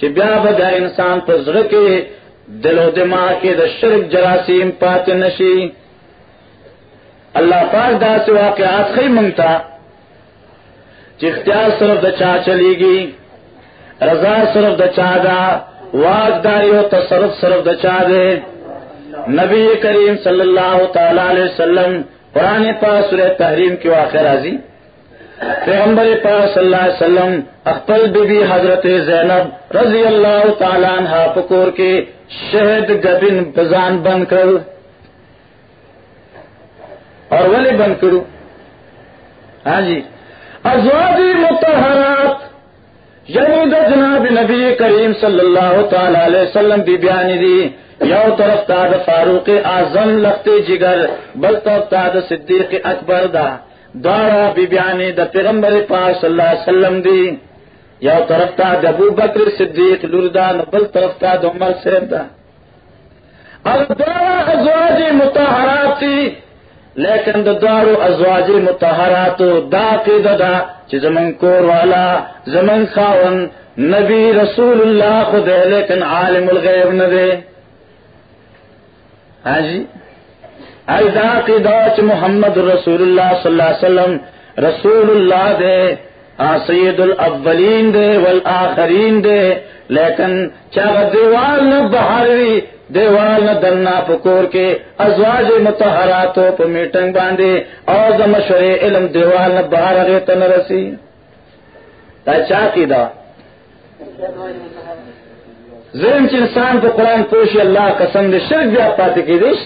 سره تاسو چې بیا به انسان په زړه دل او دماغ کې د شرک جراثیم پات نشي الله پاک دا څه واقعات خې مونږ چې اختیار صرف د چا چلیږي رضا صرف د چا دا واغداری او تصرف صرف د چا دی نبی کریم صلی اللہ تعالی علیہ وسلم قرآن پاک سورہ تحریم کی واقع راضی پیغمبر پاک صلی اللہ علیہ وسلم اختل بی بی حضرت زینب رضی اللہ تعالیٰ عنہ پکور کے شہد گبن بزان بند کر اور ولی بند کرو۔ ہاں جی۔ ازواجی متحرات یعنی دا جناب نبی کریم صلی اللہ تعالی علیہ وسلم بی بیانی دی، یو طرف تا دا فاروق اعظم لختی جگر، بل طرف تا دا صدیق اکبر دا۔ دارا بی بیانی دا پیغمبر پاک صلی اللہ علیہ وسلم دی. یا طرف تا دا ابو بکر صدیق لردا بل طرف تا دا عمر سیب دا. اب دارا ازواج متحرات تھی لیکن دا دارو ازواج متحرات دا قید دا چی زمن کور والا، زمن خاون، نبی رسول اللہ خود ہے، لیکن عالم الغیب نہ دے ہاں جی؟ ایدا کی محمد رسول اللہ صلی اللہ علیہ وسلم، رسول اللہ دے سید الاولین دے، والآخرین دے، لیکن چاہ دیوال نہ بہاروی دیوال نہ دنا پکور کے، ازواج متحراتو پا میٹنگ باندے اور دا علم دیوال نہ بہار اگے تن رسی۔ تا چاہ کی دا؟ ذہن انسان کو قرآن پوشی اللہ قسم دے، شرک بھی آپ پاتے کی دیش۔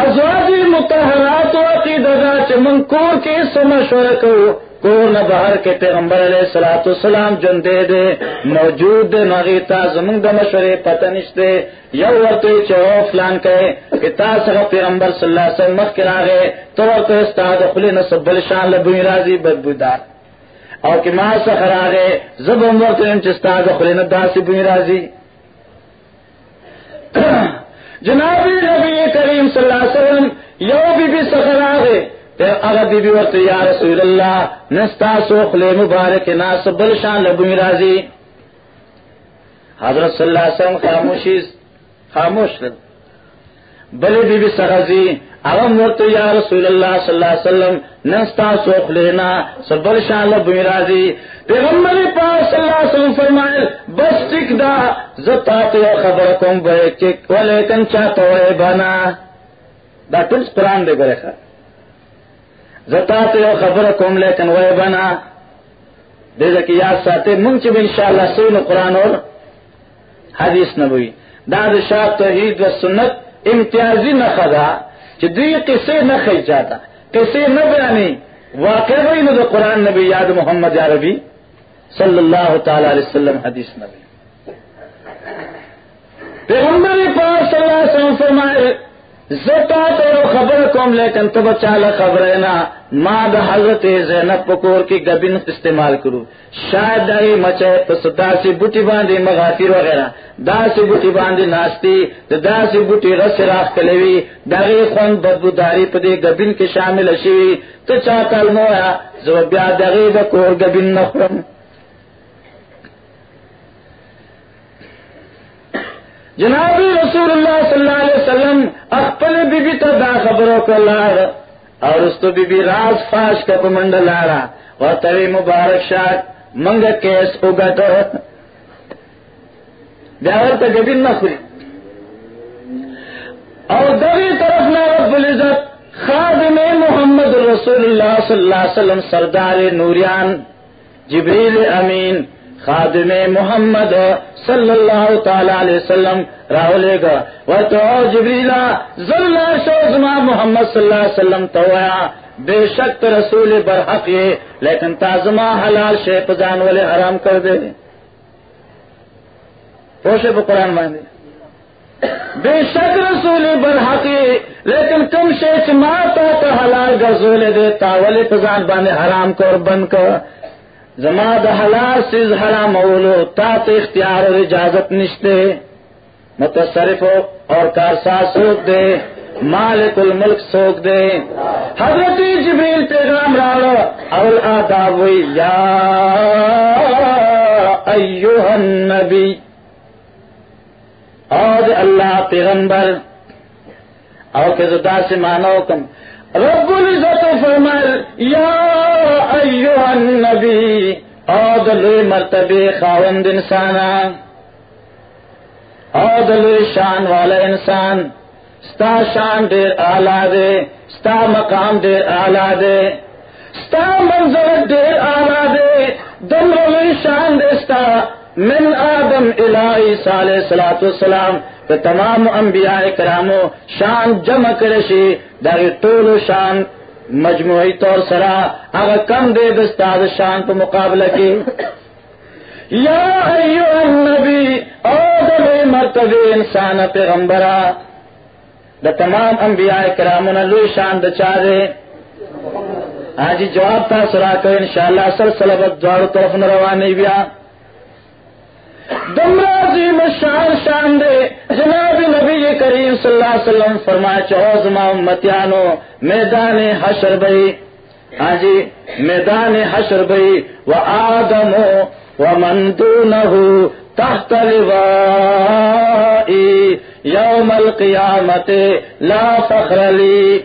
ازواجی متحرات و عقیدہ چمن کور کے سو مشورہ کرو کور نہ باہر کے پیغمبر علیہ السلاۃ السلام جن دے دے، موجود دے نغیتا زمنگ دا مشورے پتہ نشتے یو ورتے چو فلان کہے کہ تا سغا پیغمبر صلی اللہ علیہ وسلم مخ کرا گئے تو ورتے استاد خلی نصب بلشان لبوی راضی بدبودار۔ اور کہ ماں سخر آگے زب عمر ترین چستاد خلی ندا سی بوی راضی۔ جناب نبی کریم صلی اللہ علیہ وسلم، یو بی بی سخر آگے اگر بی بی وقت یا رسول اللہ، نستا سوخ لے مبارک ناس بلشان لبوی راضی۔ حضرت صلی اللہ علیہ وسلم خاموشی خاموش رد بلے بی بی سرزی اغم ورت یا رسول اللہ صلی اللہ علیہ وسلم، نستا سوخ لینا سبل شان لبوی راضی پیغمبر پاک صلی اللہ علیہ وسلم فرمائے، بس ٹک دا زتا تو خبر کوم بے چک ولیکن چاہتا ہوئے بنا۔ دا ټول قرآن دے گرے خواہ۔ زتا تو خبر کوم لیکن وے بنا۔ دے دکی یاد ساتے، منچ بھی انشاءاللہ سین قرآن اور حدیث نبوی۔ دا دا شاہ توحید و سنت امتیازی نہ خدا دوی قصے نہ خی جاتا قصے نہ بیانی واقع وہی نہ قرآن نبی یاد محمد عربی صلی اللہ تعالی علیہ وسلم حدیث نبی. پیغمبر پاک صلی اللہ علیہ وسلم فرمائے زتا تو خبر کوم لیکن تب چالا خبر ہے نا ماں دا حضرت زینب پکور کی گبن استعمال کرو شاید داری مچے پس دا سی بوٹی باندھی مغافیر وغیرہ. دا سی بوٹی باندھی ناستی دا سی بوٹی رس راخ کلیوی داغی خون بدبو داری پدی گبن کے شامل شوی تو چا کلمو یا زو بیا داغی دا کور گبن نخرم جناب رسول اللہ صلی اللہ علیہ وسلم اخپل بی بی تو دا خبروں کو لار اور اس تو بی بی راز فاش کا پمنڈ لارا اور تری مبارک شاک منگ کیس اگٹ بیاور گبن نہ کھلی اور دوی طرف نہ رب العزت خادم محمد رسول اللہ صلی اللہ علیہ وسلم سردار نوریان جبریل امین خادم محمد صلی اللہ تعالی علیہ وسلم راولے گا۔ وہ تو جبریلا ذلہ شوزما محمد صلی اللہ علیہ وسلم تو بے شک رسول برحق یہ لیکن تازما حلال شے پزان والے حرام کر دے۔ پوشے پہ قرآن باندھے۔ بے شک رسول رسولی برحقی لیکن کم شیچ ماتا تو حلال گزول دے تاولی پزان بانے حرام کو اور بند کر۔ زما د حلال سیز حرام اولو تا تو اختیار اور اجازت نشتے متصرف اور کارساز سوک دے، مالک الملک سوک دے. حضرت جبریل پیغام راڑو اول آداب یا ایوہ النبی اور اللہ پیغمبر اور کہ زدا سے مانو کم رب العزت فرمائل یا ایوہ النبی اور مرتبے خاوند انسانا اور شان والا انسان، ستا شان دیر آلہ دے، ستا مقام دیر آلہ دے، ستا منظر دیر آلہ دے دمروی شان دے ستا، من آدم الہی صالح سلاۃ السلام تو تمام انبیاء کرامو شان جمع کرشی، در طول شان مجموعی طور سرا اگر کم دے دستاد شان تو مقابلہ کی۔ یا ایو النبی، او دل مرتبه انسان پیغمبرا۔ د تمام انبیاء کرامو نه لوی شان د چا دے۔ آجی جواب تا سرا کو انشاءاللہ سلسلہ بد دوارو طرف نروانی بیا۔ دمرازی مشان شان دے جناب نبی کریم صلی اللہ علیہ وسلم فرما چوز امتیانو، میدان حشر بھئی ہاں جی میدان حشر بھئی و آدم و من مندونہ تحت لوائی۔ یوم القیامت لا فخر لی۔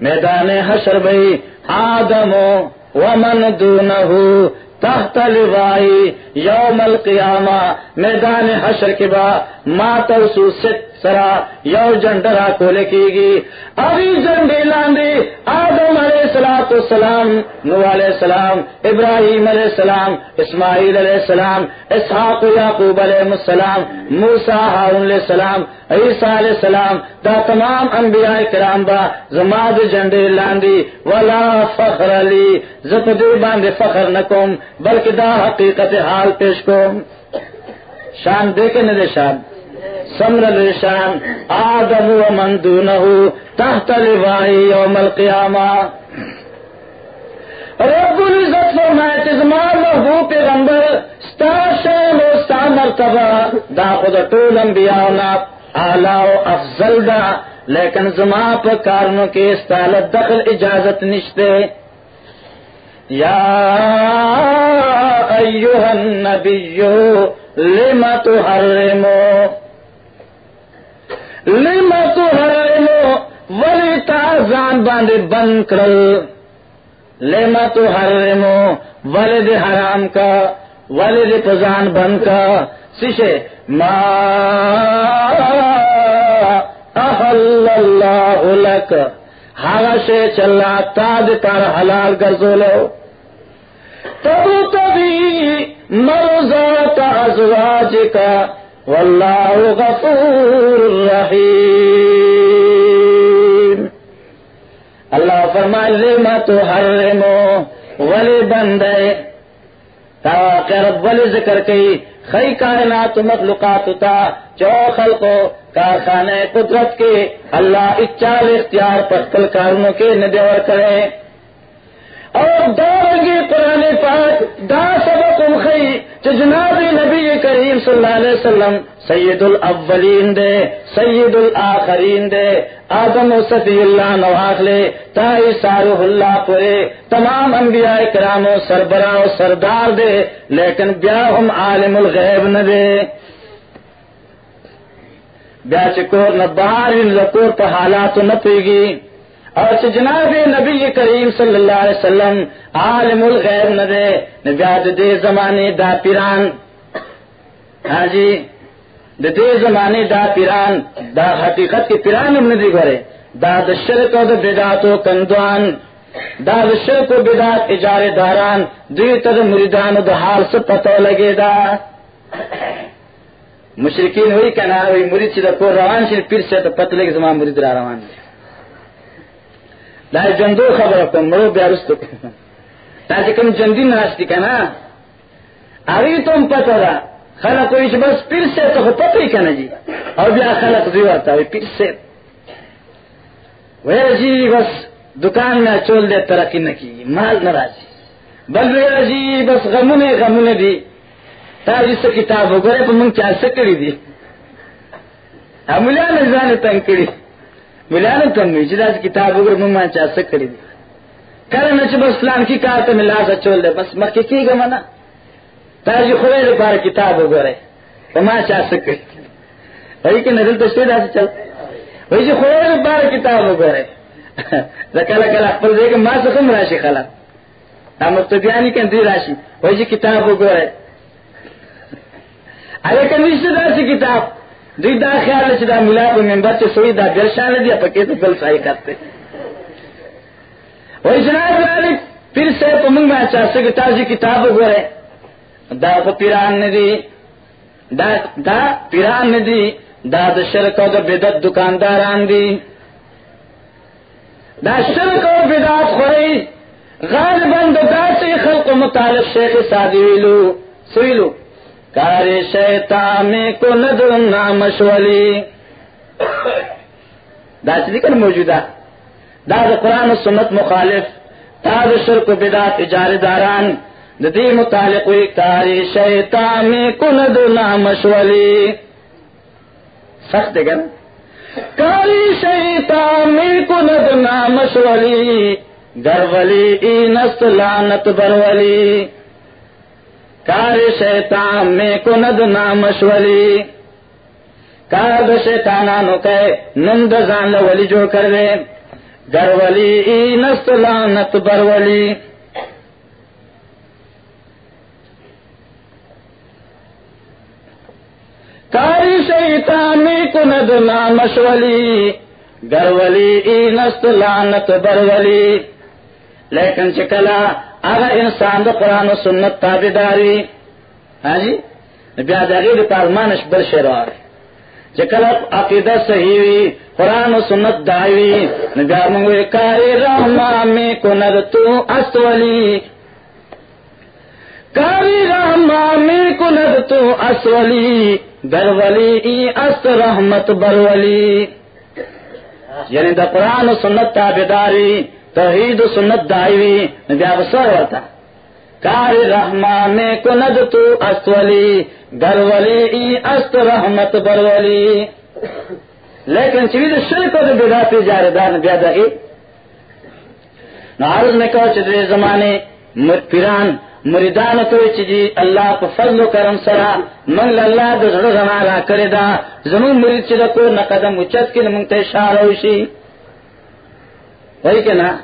میدان حشر بھئی آدم و من دونہ تحت لوائی یوم القیامہ میدان حشر کے بعد ماتو سو ست سرا، یو جنڈرا کو لکھی گی۔ ابھی جنڈی لاندی، آدم علیہ السلام السلام نو علیہ السلام، ابراہیم علیہ السلام، اسماعیل علیہ السلام، اسحاق یعقوب علیہ السلام موسا ہارون علیہ السلام، عیسیٰ علیہ السلام، دا تمام انبیاء کرام با زماد جنڈی لاندی، ولا فخر علی زپدی باندے فخر نکم بلکہ دا حقیقت حال پیش کو شان دے کے نہ دے شان۔ سمر الشان آدم و من دونه تحت لوائی یوم القیامہ۔ رب العزت فرمائے تزمان محبوب پیغمبر ستا شان و ستا مرتبہ دا خود طول انبیاؤنا اعلی و افضل دا، لیکن زما پر کارنوں کے استالت دخل اجازت نشتے۔ یا ایوہ النبیو لما تحرمو؟ لما تو حرمو ولی تا زان باندے بند کرل۔ لما تو حرمو ولی دے حرام کا، ولی دے پزان بند کا۔ سشے ما احل اللہ لک۔ ہاگا شے چلا تا دے تار حلال گرزو لو۔ تبو تبی مرزات ازواج کا۔ واللہ غفور رحیم۔ اللہ فرمائے لما حرمو ولی بندے تاکہ رب ولی ذکر کی خی کائنات مخلوقات تا، جو خلقو کارخانے قدرت کے اللہ اچال اختیار پر کل کارنوں کے ندیور کرے۔ اور دورگی قرآن پاک، دا سبق خی جناب نبی کریم صلی اللہ علیہ وسلم سید الاولین دے، سید الآخرین دے، آدم و صفی اللہ نواخلے تائی سارح اللہ پورے، تمام انبیاء کرام و سربراہ و سردار دے، لیکن بیا ہم عالم الغیب نہ دے۔ بیا چکور نہ باہر لکور پہ حالات نہ پیگی اور جناب نبی کریم صلی اللہ علیہ وسلم عالم الغیب نہ دے نبیاد دے زمانے دا پیران۔ ہاں جی دے زمانے دا پیران، دا حقیقت کے پیران ہم نے دی گھرے۔ دا دشرک و دا بدات و کندوان۔ دا دشرک و بدات اجارے داران، دوی تر مریدان دا حال سے پتہ لگے دا۔ مشرقین ہوئی کہنا ہوئی، مرید چی دا کو روان شیر، پیر سے تو پتہ لگے زمان مرید را روان دے۔ دا جندو خبر کم مرو بیارستو. دا چی کم جندی ناشتی کنا. اوی تم پتہ دا، خلق کوئی بس پھر سے تو پتہ ہی کہنا جی. اور بیا خلق بھی ہوتا ہے پھر سے وہ جی بس دکان میں چول دے ترقی نہ کی مال ناراضی بل وہ جی بس غمنے غمنے دی. تا جس سے کتاب ہو گئے تو منگ کیا سے دی. ملیا نے جانے تنگ کری ملیا نے تنگ جدا کتاب ہو گئے منگ چاہ سے کری دی. کرے نہ بس فلان کی کہا تو ملا سا چول دے، بس مر کی گا منا؟ تاجی خوے بار کتاب ہو گئے تو ماں چاہ سے کری وہی کہ نزل تو سیدھا سے چل۔ وہی جی خوے بار کتاب ہو گئے کلا کلا پر دے کہ ماں سے راشی خلا ہم تو بیانی کن دی راشی۔ وہی جی کتاب ہو گئے ارے کنیشت دا سی کتاب۔ دوی دا خیال چی دا ملا پا ممبر چی سوئی دا گرشان دیا پکی تو گل سائی کرتے وہی جناب لالی پھر سے پا منگ میں چاہ سکتا تازی کتاب ہو گئے دا پا پیران ندی دا دا پیران ندی دا دا شرک و دا بدت دکانداران دی دا شرک و بدات خوری غالباً دا دا سی خلق مطالب شیخ سادی ویلو، سویلو. کار شیطان میں کو ندر نامشولی۔ دا چلی کر موجودہ۔ دا دا قرآن و سنت مخالف، تا دا شرک و بدات اجار داران دا دی متعلق ہوئی کاری شیطان میں کو ندر نامشولی۔ سخت ہے کاری شیطان میں کو ندر نامشولی۔ گرولی ای نست لانت برولی کار شیطان میں کند نامشولی کار د شیطانانو کہ نند زان لولی جو کر دے گرولی نست لانت برولی کاری شیطان میں کند نامشولی گرولی ای نست لانت برولی لیکن چکلا اگر انسان دا قرآن و سنت تابے داری ہاں جی؟ بیا جاگیر پارمانش بل شیروار چکل عقیدہ صحیح ہوئی قرآن و سنت دائیوی نبیا منگوے کاری رحمہ میں کند تو اسولی کاری رحمہ میں کند تو اسولی گرولی ای اس رحمت برولی یعنی دا قرآن و سنت تابے داری توحید و سنت دائیوی نبی ابسر ورتا کار رحمان کو ند تو اسولی گرولی ای است رحمت برولی لیکن چوید شرک و بدا پی جارے دار نبی ادائی نو عرض میں کہو چدرے زمانے پیران، مریدان تو جی اللہ کو فضل و کرم سرا منگل اللہ دو زڑو زنا را کرے دا۔ زمون مرید چی دا کو نقدم اچت کی نمونگ تے شاروشی وہی کہ نا؟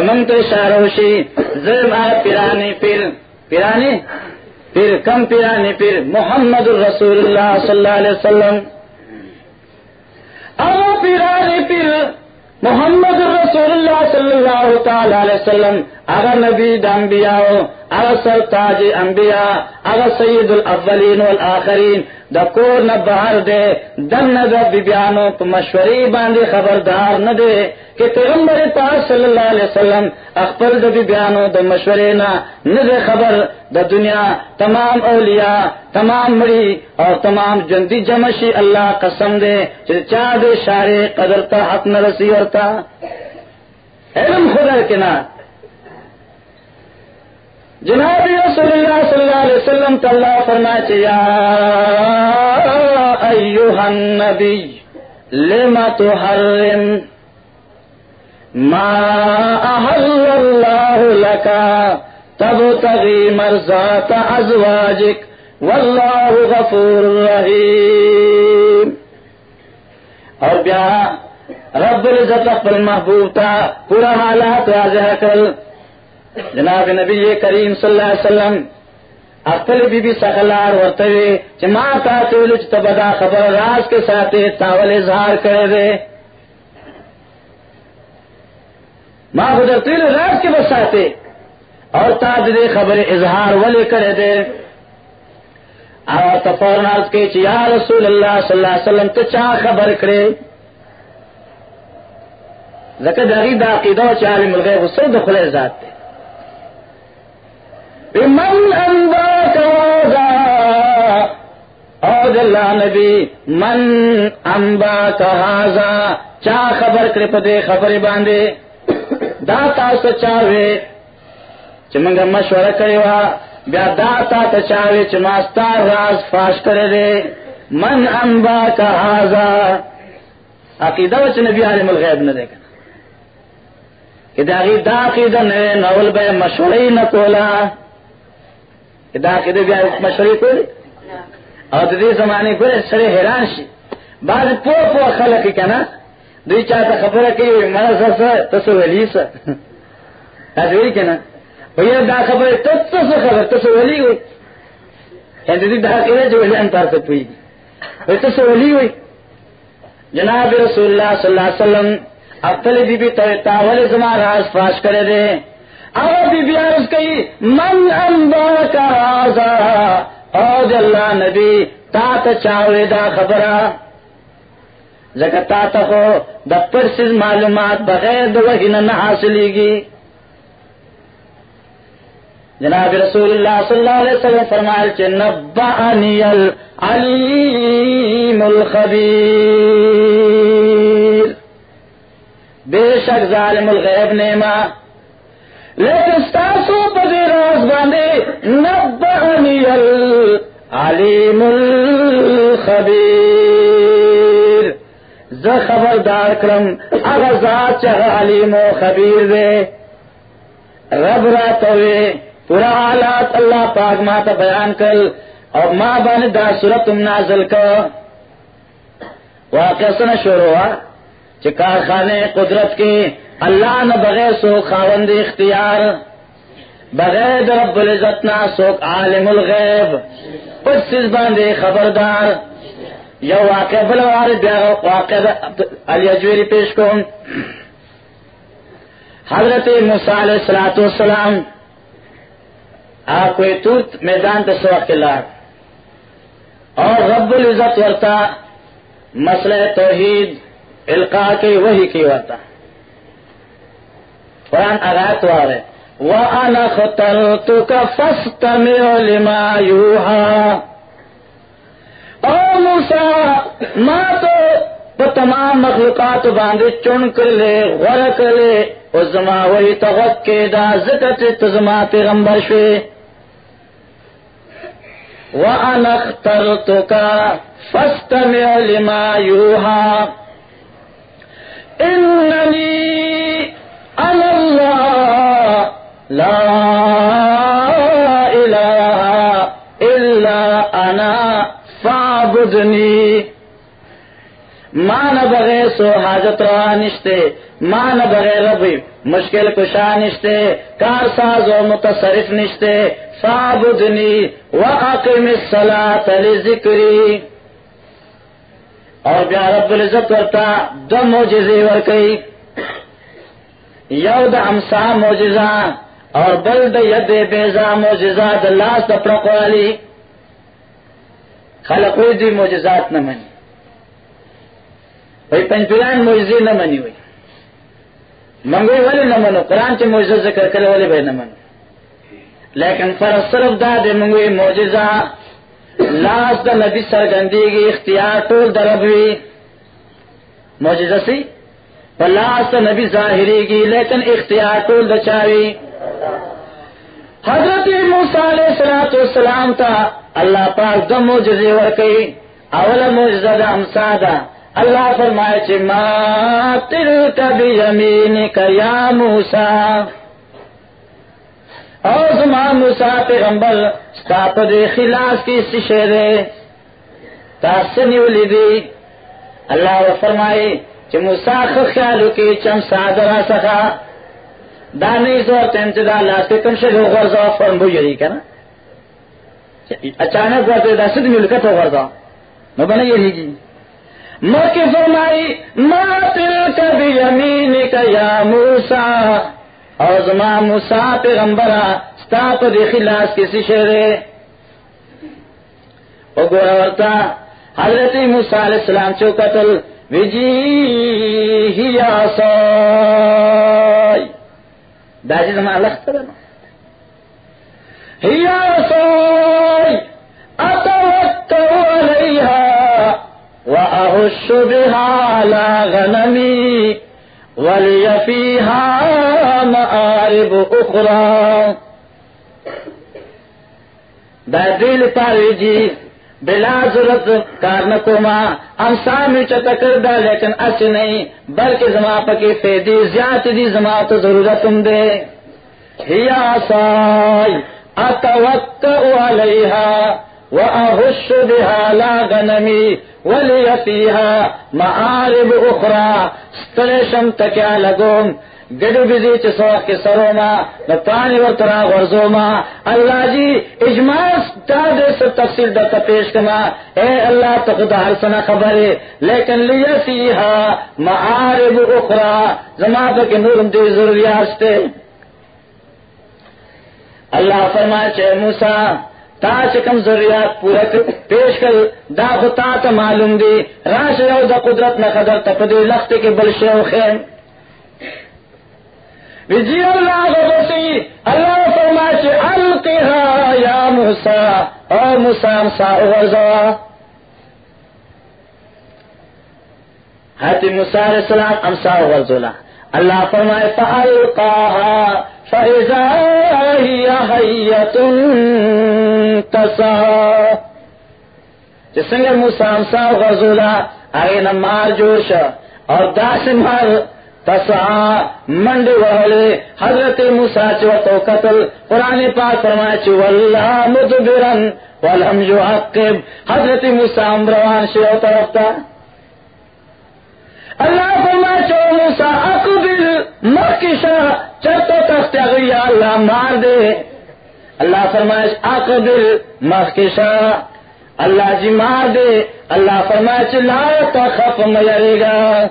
من تو شاروشی ظلم پیرانی پیر، پیرانی؟ پھر کم پیرانی پھر محمد الرسول اللہ صلی اللہ علیہ وسلم۔ او پیرانی پھر محمد الرسول اللہ صلی اللہ تعالی علیہ وسلم۔ اگر نبی دمبیا اگر سر تاج انبیاء، اگر سید الاولین والآخرین، دا کور نہ باہر دے، دن نہ بی تو مشوری باندھے خبردار نہ دے کہ پیغمبر پاک صلی اللہ علیہ وسلم اخبر د بیانو د مشورے نہ نہ دے خبر دا دنیا تمام اولیاء، تمام مڑی اور تمام جندی جمشی اللہ قسم دے چاہ دے شارے قدر تا حق نہ رسی اور تا۔ علم خدا کے نا جناب رسول اللہ صلی اللہ علیہ وسلم تو اللہ فرما چیا ایوہ النبی لما تحرم؟ ما احل اللہ لکا تب تغی مرزات ازواجک، واللہ غفور رحیم۔ اور بیا، رب العزت اپنے محبوب تھا پورا حالات واضح کر جناب نبی کریم صلی اللہ علیہ وسلم اختل بی بی سخلار ورتوی چی ما تا تولو چی تبدا خبر راز کے ساتھ تاول اظہار کر دے ما خدر تولو راز کے بساتے اور تا دے خبر اظہار ولی کر دے اور تفورن عرض کے چی یا رسول اللہ صلی اللہ علیہ وسلم، تو چاہ خبر کرے۔ زکر داغی دا عقیدہ چاہلی ملغے غصر دخلے ذات تے بمن أنباك وذا اللہ نبی، من امبا کہا چا خبر کر دے خبر باندھے داتا سچاوے چمنگا مشورہ کرے وا، بیا داتا تچاوے چماستا راز فاش کرے دے۔ من امبا کہا عقیدہ وچ نبی عالم الغیب نہ دیکھا کہ داغی دا عقیدہ نوے نول بے مشورہ نہ کولا۔ کہ دا عقیدہ بیا مشورہ کولی اور دې زمانه ګره سره حیران شي بعض پو پو خلک کنا دوی چاته خبره کوي مړه سره تاسو ولي سره تاسو وی کنا وایي دا خبره تاسو خبره تاسو ولي وي ان یعنی دې دا کړه چې ولي انتار څه پوي وي تاسو ولي وي جناب رسول الله صلی الله علیه وسلم خپل بی بی ته تاول زما راز فاش کړی دی او بی بی عرض کوي من انبا کا رازا او د نبی، تا ته چاوي دا خبره زکه تا ته خو د پرسیز معلومات بغیر د وحی نه حاصلېږي جناب رسول الله صلی الله علیه وسلم فرمایل چې نبعنی العلیم الخبیر۔ بے شک ظالم الغیب نعمہ۔ لیکن ستاسو پدی راز باندے نبعنی العلیم الخبیر۔ ز خبردار کرم اغزاد چه علیم و خبیر دے۔ رب راتوے پورا حالات اللہ پاک ما تا بیان کل اور ما بان دا سورتم نازل کا واقع سن شروع ہوا۔ کارخانے قدرت کے اللہ نہ بغیر سو خاوند اختیار، بغیر رب العزت نہ سوک عالم الغیب۔ کچھ سیز باندھے خبردار۔ یو واقع بلوار، بیا واقع علی اجویری پیش کو حضرت موسیٰ علیہ السلام والسلام آپ کوئی توت میدان تے سوق کے اور رب العزت ورتا مسئلہ توحید۔ القاع کے وہی کی ورتا قرآن اغات وارے وَأَنَا خَتَلْتُكَ فَاسْتَمِعْ لِمَا يُوحَا او موسیٰ، ما تو تمام مخلوقات باندے چن کر لے غر کر لے، او زما وہی تغت کے دا ذکر چت زما پیغمبر شوے وَأَنَا اخْتَرْتُكَ فَاسْتَمِعْ لِمَا يُوحَا إِنَّنِي أَنَا اللَّهُ. لا الہ الا انا فعبدنی مان بغیر سو حاجت روا نشتے. مان بغیر ربی مشکل کشا نشتے. کار ساز و متصرف نشتے. فعبدنی وَأَقِمِ الصَّلَاةَ لِذِكْرِ اور بیا رب العزت ورتا دو موجزی ورکی یو دا امسا موجزان اور بل د ید بیزا موجزات اللہ سپرق والی خلقوی دی موجزات نہ منی. بھائی موجزی نہ منی ہوئی منگوئی والی نہ منو. قرآن چ موجزہ ذکر کرے والے بھائی نہ لیکن فرض صرف دا دے منگوئی موجزہ لاس دا نبی سرگندی گی اختیار ٹول دربوی موجزہ سی لاس دا نبی ظاہری گی لیکن اختیار ٹول دچاوی حضرت علیہ السلام والسلام تا اللہ پاک دو موجزے ورکی اول موجزہ دا امسادا اللہ فرمائے چی ما تلک بیمینک یا موسیٰ. او زمان موسیٰ پیغمبر ستاپ دے خلاص کی سشے دے تاسنی ولی دی۔ اللہ فرمائے چی موسیٰ خیالو کی چم سادرہ سخا۔ دانی زور تین دا لاس کم شد ہو غرزا فرم بو یری کنا۔ اچانک ورتے دا سد ملکت ہو غرزا نو بنا یری گی جی۔ موقع فرمائی، ما تلک بیمینک یا موسیٰ۔ او زما موسیٰ پیغمبرہ ستا پا دی خلاص کسی شہرے او گورا ورتا حضرت موسیٰ علیہ السلام چو قتل؟ وجی ہی آسائی داجی زمان اللہ خطر هي صاي أتوكل عليها وأهش بها على غنمي ولي فيها مآرب أخرى۔ دا دل پاری جی بلا ضرورت کار نکوما ہم سامنے چتکر دا، لیکن اچ نہیں، بلکہ زما پکی فیدی زیادہ دی زما تو ضرورت تم دے۔ ہیا سائی اتوکا علیہا۔ وأهش بها لا غنمي ولي فيها معارب أخرى ستلشم تكيا لگوم، گڈو بزی چسو کے سرو ما نہ پانی و ترا غرزو اللہ جی اجماع تا دے سے تفصیل دا پیش کما اے اللہ تو خدا ہر سنا خبر ہے۔ لیکن لیا فیہا معارب اخرى زما کے نور دی ضروریات تے۔ اللہ فرمائے چے موسی تا چکم ضروریات پورا پیش کر دا خطا تا معلوم دی. راش یو دا قدرت نہ قدر تپدی لخت کے بل شیو خیم وجی اللہ غبسی اللہ فرمائے چی القیہا یا موسیٰ. او موسیٰ موسیٰ اوزا حتی موسیٰ علیہ السلام امسا اوزولا اللہ فرمائے فالقاها فإذا هي حية تسا جسنگ مسامسا غزولا اگین مار جوش اور داس مار تسا منڈ وحلے حضرت موسا چوتو قتل، قرآن پاک فرمائے، چو واللہ مدبرن ولم یعقب، حضرت موسا امروان شیو طرف تا۔ اللہ فرمائے چو موسا اقبل مکشا چرتو تخت اگئی اللہ مار دے۔ اللہ فرمائے، اقبل مکشا اللہ جی مار دے۔ اللہ فرمائے چلا تخف میرے گا۔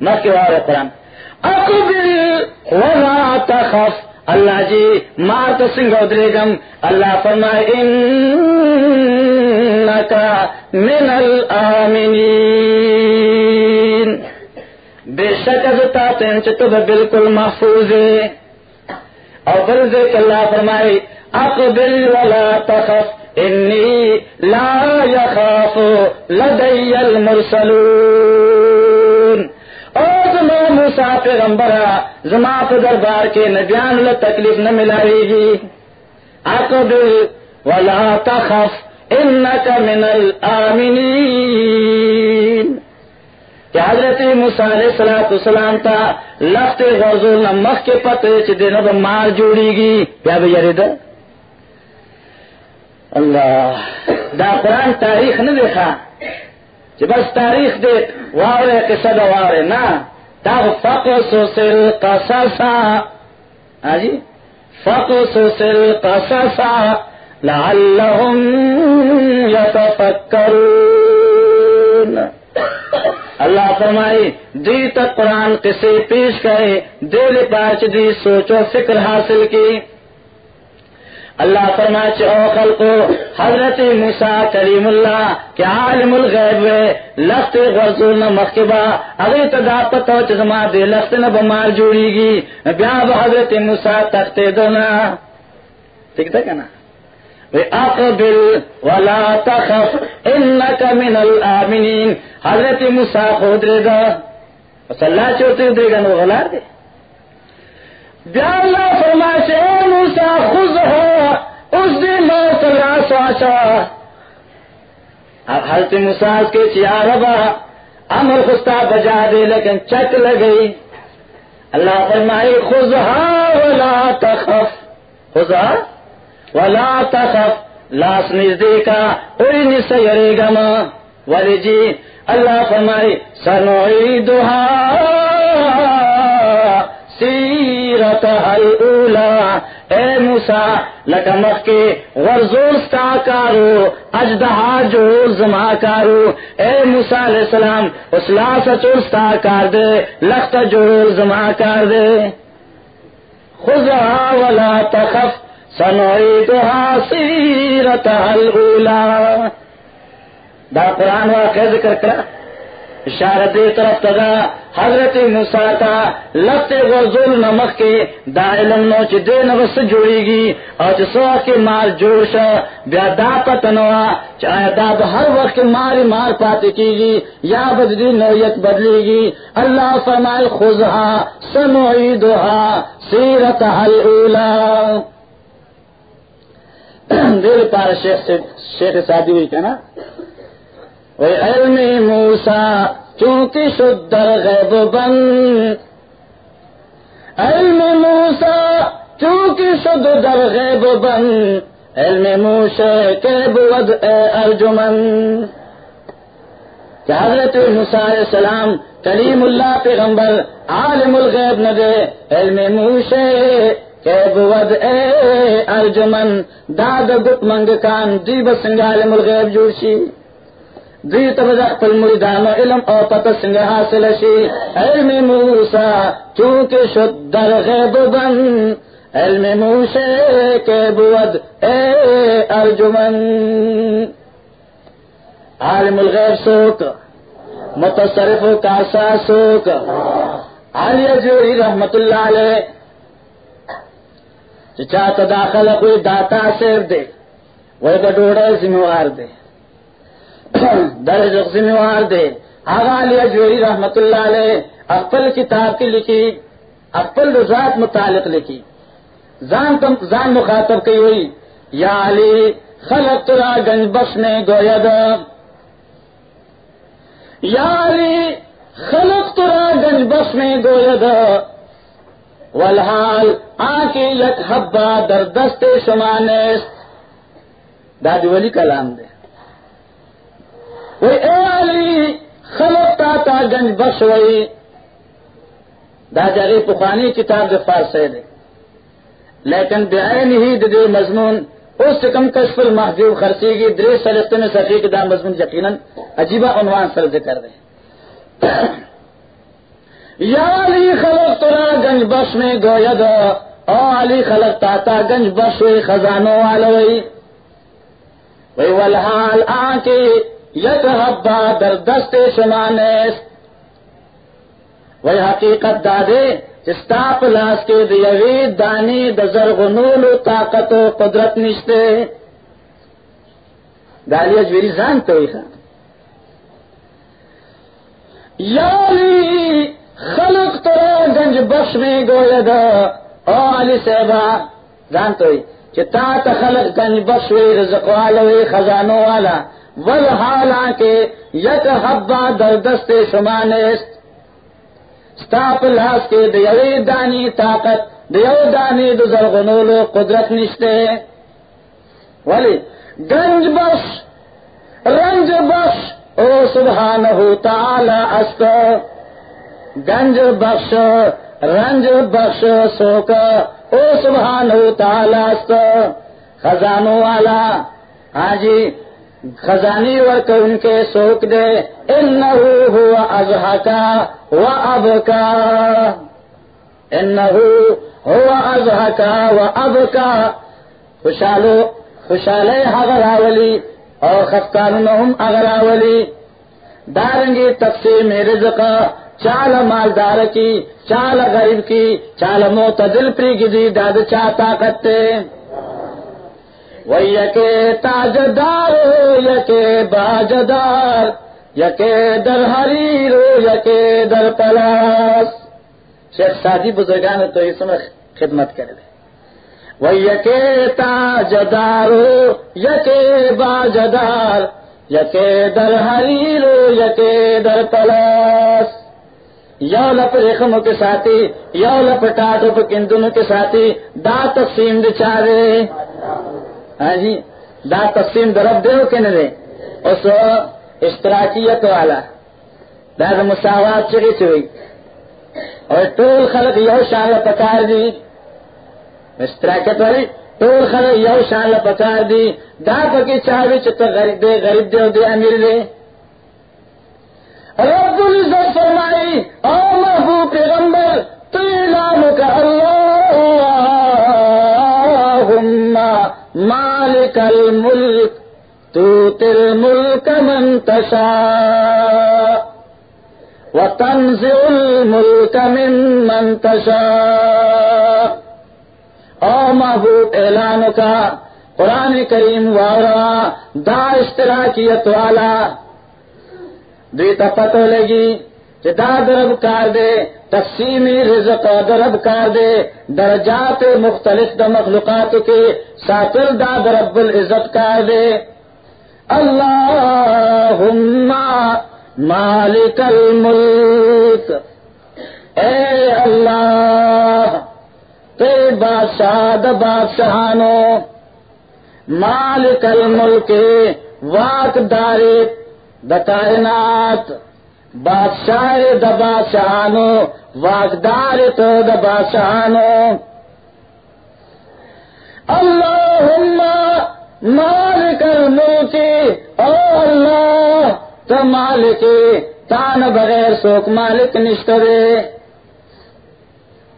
مکہ والے قرآن۔ اقبل ولا تخف۔ اللہ جی مار تو سنگ ادرے گم۔ اللہ فرمائے، انکا من الامنین بے شک از ازتا تین چتو بالکل محفوظ ہے۔ اور بل ذکر اللہ فرمائے، اقبل ولا تخف، انی لا يخاف لدی المرسلون۔ او زما موسیٰ پیغمبرہ زما پہ دربار کے نبیان اللہ تکلیف نہ ملائے گی۔ اقبل ولا تخف انك من الامنین کہ حضرت موسیٰ علیہ السلام السلام تا لخت غرزول نمخ کے پتے چھ دینا با مار جوڑی گی۔ پیا بھی یرید اللہ، دا قرآن تاریخ نہ دیکھا۔ چھ بس تاریخ دے، وارے قصہ دا وارے نا۔ دا فقص سل قصصا آجی ہاں فقص سل قصصا لعلهم يتفکرون اللہ فرمائی، دی تک قرآن کسی پیش کرے، دل پاچ دی سوچو فکر حاصل کی۔ اللہ فرمائے چ او خلقو، حضرت موسیٰ کریم اللہ، کہ عالم الغیب وے، لخت غرزول نہ مخبا اگر تدا پتہ چ دے لخت نہ بمار جوڑی گی، بیا حضرت موسیٰ تختے دونا۔ ٹھیک تھا کنا اقبل ولا تخف انك من الامنين حضرت موسیٰ خود رے گا۔ بس اللہ چوتے دے گا، نو غلار دے۔ بیا اللہ فرمائے اے موسیٰ خود ہو۔ اس دن موت اللہ سوچا۔ اب حضرت موسیٰ کے چیا ربا۔ امر خستا بجا دے، لیکن چک لگئی اللہ فرمائے خزہا ولا تخف۔ خزہا ولا تخف، لاس نزدے کا کوئی نسیرے گا ماں۔ ولی جی اللہ فرمائے سنوئی دہا سیرت اولا اے موسا لکمخ کے غرزور ستا کارو اجدہا جو زما کارو۔ اے موسا علیہ السلام اسلا سچور ستا کار دے، لخت جو زما کار دے۔ خزہا ولا تخف سنعيدها سيرتها الأولى دا قرآن واقع ذکر کرا۔ اشارت طرف تدا حضرت مساطا لگتے غزول نمک کے دا علم نو چی دے نغس جوڑی گی اور چی سوا کے مار جوش بیا دا پتنوا چاہے دا ہر وقت ماری مار پاتے کی گی یا بدلی نویت بدلی گی اللہ فرمائے خوزہا سنعیدہا سیرتہا الاولا دل پار شیخ سے شیخ سادی ہوئی کہنا وہ علم موسا چونکہ شدر غیب بن۔ علم موسا چونکہ شد در غیب بن۔ علم موسے کے بود اے ارجمن۔ کہ حضرت موسیٰ علیہ السلام کلیم اللہ پیغمبر عالم الغیب نہ دے، علم موسے بود اے ارجمن، داد گت منگ کان دی بسنگال ملغیب جوشی۔ دی تبدا پل مریدان علم او پتہ سنگ حاصل شی۔ علم موسا چونکہ شد در غیب بن۔ علم موسے کے بود اے ارجمن۔ عالم الغیب سوک، متصرف کاسا سوک۔ علی جوری رحمت اللہ علیہ چاہتا داخل کوئی داتا سیب دے وہ تو ڈوڑا ذمہ وار دے۔ درج ذمہ وار دے۔ آگا لیا جوہری رحمت اللہ علیہ اقبل کتاب کی لکھی اقبل رضاط متعلق لکھی۔ زان تم، زان مخاطب کی ہوئی، یا علی، خلق ترا گنج بخش نے گوید یا علی، خلق ترا گنج بخش نے گوید والحال آکی یک حبا در دست شمانست دادی ولی کلام دے۔ وی اے علی، خلق تا تا گنج بخش وی دا جاری پخوانی کتاب دے فارسے دے۔ لیکن بعین ہی دے مضمون، اس سے کم کشف المحجوب خرچی کی درے سلستے میں سفی دا مضمون یقیناً عجیبہ عنوان سر ذکر دے۔ یا علی خلق ترا گنج بس میں گوید او علی خلق تاتا گنج بس ہوئی خزانوں والوئی وی والحال آنکی یک حبا در دست شمانیس وی حقیقت دادے استا پلاس کے دیوی دانی دزر غنول و طاقت و قدرت نشتے۔ دالی اجویری زان توئی خان۔ یا علی خلق گنج بخش میں گویا دا. او علی صاحبہ جانتے ہوئی کہ تا تا گنج بخش ہوئی رزق والا ہوئی خزانوں والا. والحالا کے یک حبا در دست شمانست ستاپ لاس کے دیوی دانی طاقت دیو دانی دو زرغنولو قدرت نشتے. ولی، گنج بخش، رنج بخش، او سبحانہ تعالی استا گنج بخش، رنج بخش سوک او سبحان ہو تالست خزانوں والا ہاں جی خزانی ورک ان کے سوک دے ان ہو ازہ کا و اب کا ہو ازہ کا و اب کا خوشالو خوشحال اگراولی اور خفتان اگراولی دارنگی تقسیم رزق چال مالدار کی، چال غریب کی، چال معتدل پری گزی داد چا طاقت وہ یکے تاجدار، یکے باجدار، یکے در ہری رو یکے در پلاس۔ شیخ سادی بزرگان تو اس میں خدمت کرے دے۔ وہ یکے تاجدار، یکے باجدار، یکے در ہری رو یکے در پلاس۔ یو لپ ریخموں کے ساتھی یو لپ ٹاٹو پہ کندنوں کے ساتھی، دا تقسیم دے چارے۔ ہاں جی دا تقسیم درب دے کہ نہ دے اس اشتراکیت والا۔ دا دا مساوات چگی چوئی۔ اور ٹول خلق یو شان پکار دی۔ اشتراکیت والی، ٹول خلق یو شان پکار دی۔ دا پکی چاہوی چھتا غریب دے غریب دے دے، امیر دے۔ رب العزت فرمائی او محبوب پیغمبر، تو اعلان کا اللہم مالک الملک، تو تل ملک من تشاء وہ تنز الملک من منتشا او محبوب اعلان کا قرآن کریم وارا دا اشتراکیت والا دی پتہ لگی کہ دا درب کار دے تقسیمی رزق درب کار دے درجات مختلف دا مخلوقات کے ساتل دا درب العزت کار دے اللہ مالک الملک. اے اللہ تے بادشاہ دا بادشاہانو، مالک الملک واک دا کائنات بادشاہ دا بادشاہانو، واقدار تو دا بادشاہانو۔ اللہم مالک الملک او اللہ، تو مالک تان بغیر سوک مالک نشترے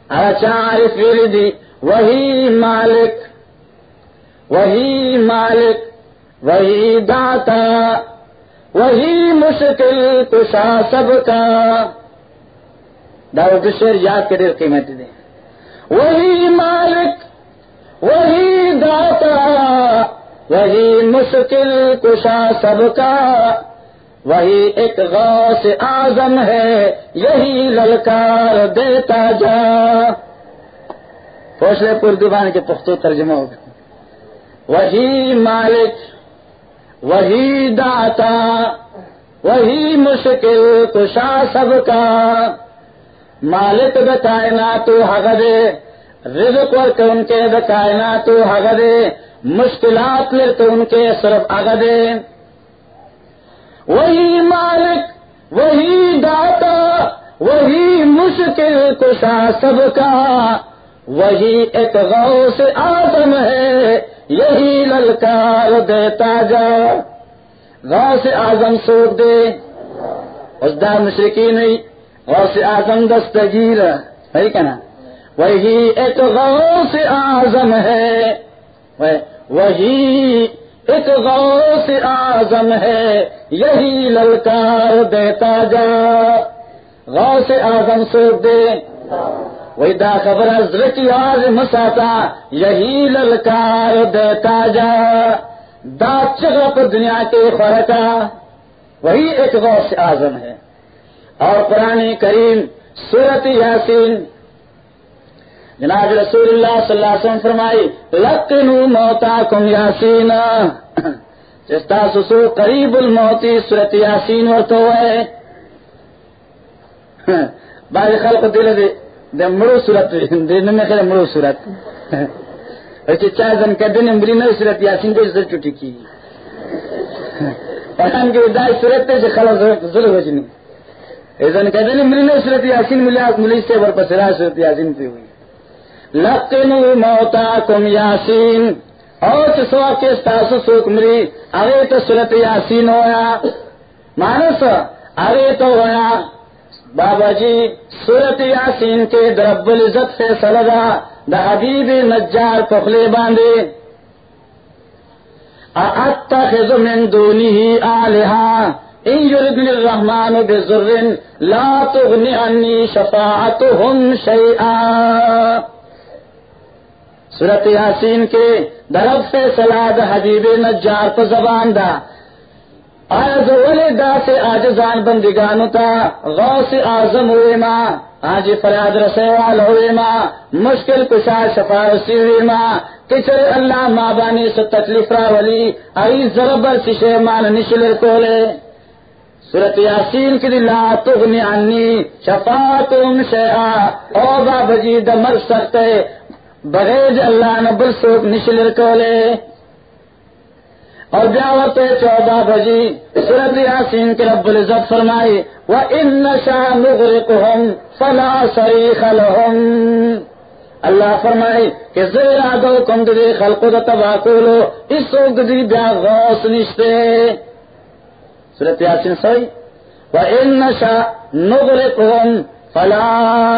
اچارف دی وہی مالک وہی مالک، وہی داتا۔ وہی مشکل کشا سب کا۔ دعوت شیر یاد کرے قیمت دے وہی مالک، وہی داتا، وہی مشکل کشا سب کا۔ وہی ایک غوث آزم ہے، یہی للکار دیتا جا۔ فوسلے پور دیوان کے پختو ترجمہ ہوگا۔ وہی مالک وہی داتا، وہی مشکل کشا سب کا۔ مالک بتائنا تو حگدے رزق ورک ان کے بتائنا تو حگدے مشکلات لے تو ان کے صرف اگدے وہی مالک، وہی داتا، وہی مشکل کشا سب کا۔ وہی ایک غوث آدم ہے، یہی للکار دیتا جا۔ غوث آزم سوکھ دے، اس دا مشرقی نہیں، غوث آزم دستگیر ہے۔ کہنا۔ وہی ایک غوث آزم ہے۔ وہی ایک غوث آزم ہے، یہی للکار دیتا جا۔ غوث آزم سوکھ دے۔ وہی دا خبر حضرت آج مساتا، یہی للکار دیتا جا۔ دا چغپ دنیا کے فرقا وہی ایک غوث آزم ہے۔ اور قرآن کریم، سورت یاسین۔ جناب رسول اللہ صلی اللہ علیہ وسلم فرمائی لکنو موتا کم یاسین چستا سسو قریب الموتی سورت یاسین اور تو ہے۔ بارے خلق دل دے۔ د مړو صورت د نه کړه مړو صورت. چې چا ځن کده نه مړي نه صورت، یاسین دې زړه چټي کی پتان کې دا صورت ته خلک زړه وځني اذن کده نه مړي نه صورت، یاسین ملي ملي سے ور پسرا صورت یاسین ته وي لقنو موتاکم یاسین. او چې سوا کې تاسو څوک مړي هغه ته صورت یاسین ہویا مانس هغه ته ہویا بابا جی سورت یاسین کے درب العزت سے سلدا دا حبیب نجار پخلے باندھے اتخذ من دونه آلہا ان یردن الرحمن بزر لا تغنی عنی شفاعتهم شیئا سورت یاسین کے درب سے سلاد حبیب نجار پر زبان دا آج ولی دا سے آج زان بندگانو تا غوث آزم ہوئے ماں آج فریاد رسے وال ہوئے ماں مشکل کشا شفارسی ہوئے ماں کچر اللہ ماں بانی سے تکلیف را ولی ای زربر سشے مان نشلر کولے۔ سورت یاسین کی لا تغنی عنی شفاعتم شیعا او بابا جی دمر سکتے بغیر اللہ نبل سوک نشلر کولے۔ اور بیاوت چودہ بجی، سورت یاسین کے رب العزت فرمائی وہ ان نشا نغرقهم فلا صریخ لهم۔ اللہ فرمائی کہ زیرا دو کم دی خلق دا تباہ کولو اس وقت دی بیا غوث نشتے۔ سورت یاسین سوئی وہ ان نشا نغرقهم فلا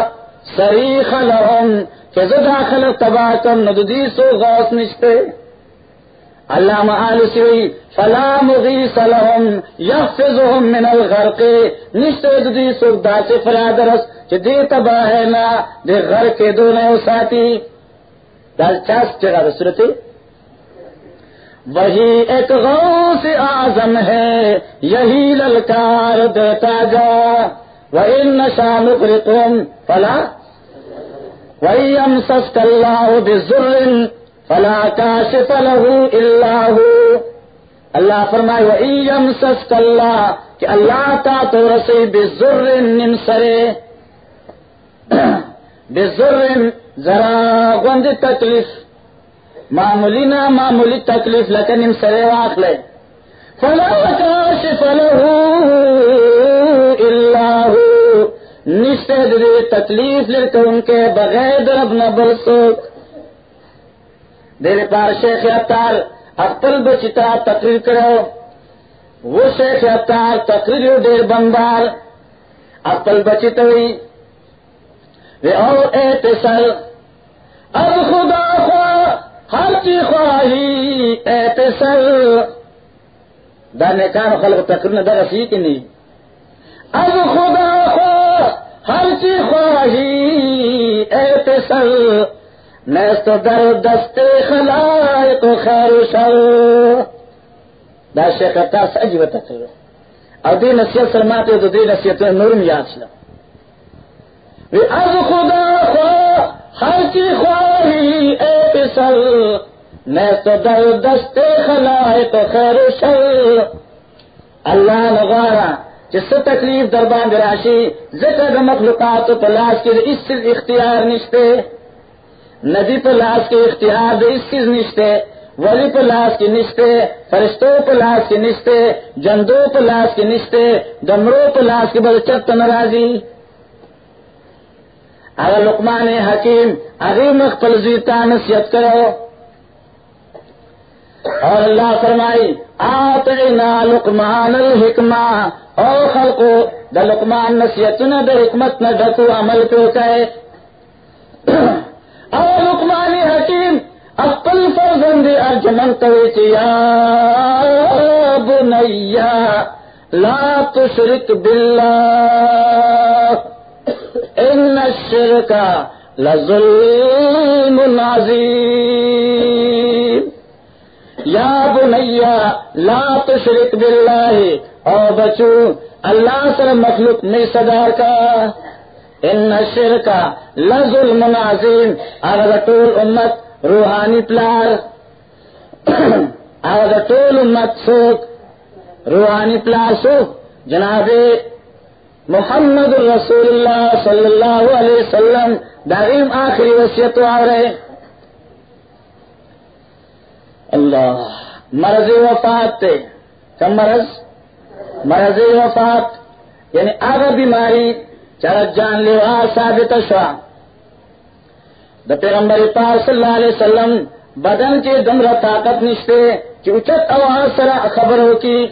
صریخ لهم۔ کہ زدا خلق تباہ کم ندی سو غوث نشتے۔ علامہ آلسی فلا مغیث لهم يحفظهم من الغرق. نشتے دی سودا سے فرادرس کہ دی تباہ نا دے غر کے دونوں ساتھی دال چاس جگہ صورت؟ وہی ایک غوث اعظم ہے، یہی للکار دیتا جا وَإِن نَشَا نُقْرِقُمْ فَلَا. وَإِيَمْ سَسْكَ اللَّهُ بِالزُّرٍ فلا کاشف له الا هو. اللہ فرمائے وَإِيَمْ سَسْكَ اللَّهُ، کہ اللہ تا تو رسی بِالزُّرٍ نمسرے بِالزُّرٍ ذرا غند تکلیف، معمولی نا معمولی تکلیف لیکن نمسرے واقلے فلا کاشف له الا هو۔ نشتے دے تکلیف لے ان کے بغیر درب نہ برسوک دیر پار شیخ اتار اختل بچتا تقریر کرو۔ وہ شیخ اتار تقریر دیر بندار۔ اختل بچت ہوئی وے او اے تسل اب خدا خواہ، ہر کی خواہی اے تسل دانے کان خلق تقریر نہ در کی نہیں اب خدا ہر چی خواہی اے پسل نیست در دست خلائق خیر شر دا شیخ اتا سجی تقریر. او دی نصیت سلماتی دو دی نصیت نورم یاد شلا وی از خدا خواہ ہر چی خواہی اے پسل نیست در دست خلائق خیر شر اللہ نغارہ جس سے تکلیف دربان راشی ذکر مخلوقات و پلاس کے اس سے اختیار نشتے ندی پلاس کے اختیار دے، اس چیز نشتے، ولی پلاس کی نشتے، فرشتوں پلاس کی نشتے جندو پلاس کی نشتے دمرو پلاس کی بل چت ناراضی۔ اگر لقمان حکیم اگر مخفل زیتا نصیحت کرو، اور اللہ فرمائی آپ لقمان الحکمہ، او خلقو د لقمان نصیحتونه د حکمت نه ډکو عمل پیو کئ او لقمان حکیم خپل فرزند ارجمن کوي یا بنیا، لا تشرک بالله ان الشرك لظلم عظیم۔ یا بنیا، لا تشرک بالله او بچو اللہ سر مخلوق میں صدار کا۔ ان نشر کا لز المناظم اگر امت روحانی پلار۔ اگر امت سوک روحانی پلار سوک جناب محمد رسول اللہ صلی اللہ علیہ وسلم داریم آخری وصیت آ رہے اللہ، مرض وفات تے۔ کم مرض؟ مرض وفات۔ یعنی اگر بیماری چرت جان لیوا ثابت شوا۔ دا پیغمبر پاک صلی اللہ علیہ وسلم بدن کے دمرا طاقت نشتے کہ اچت آواز سرا خبر ہو کی۔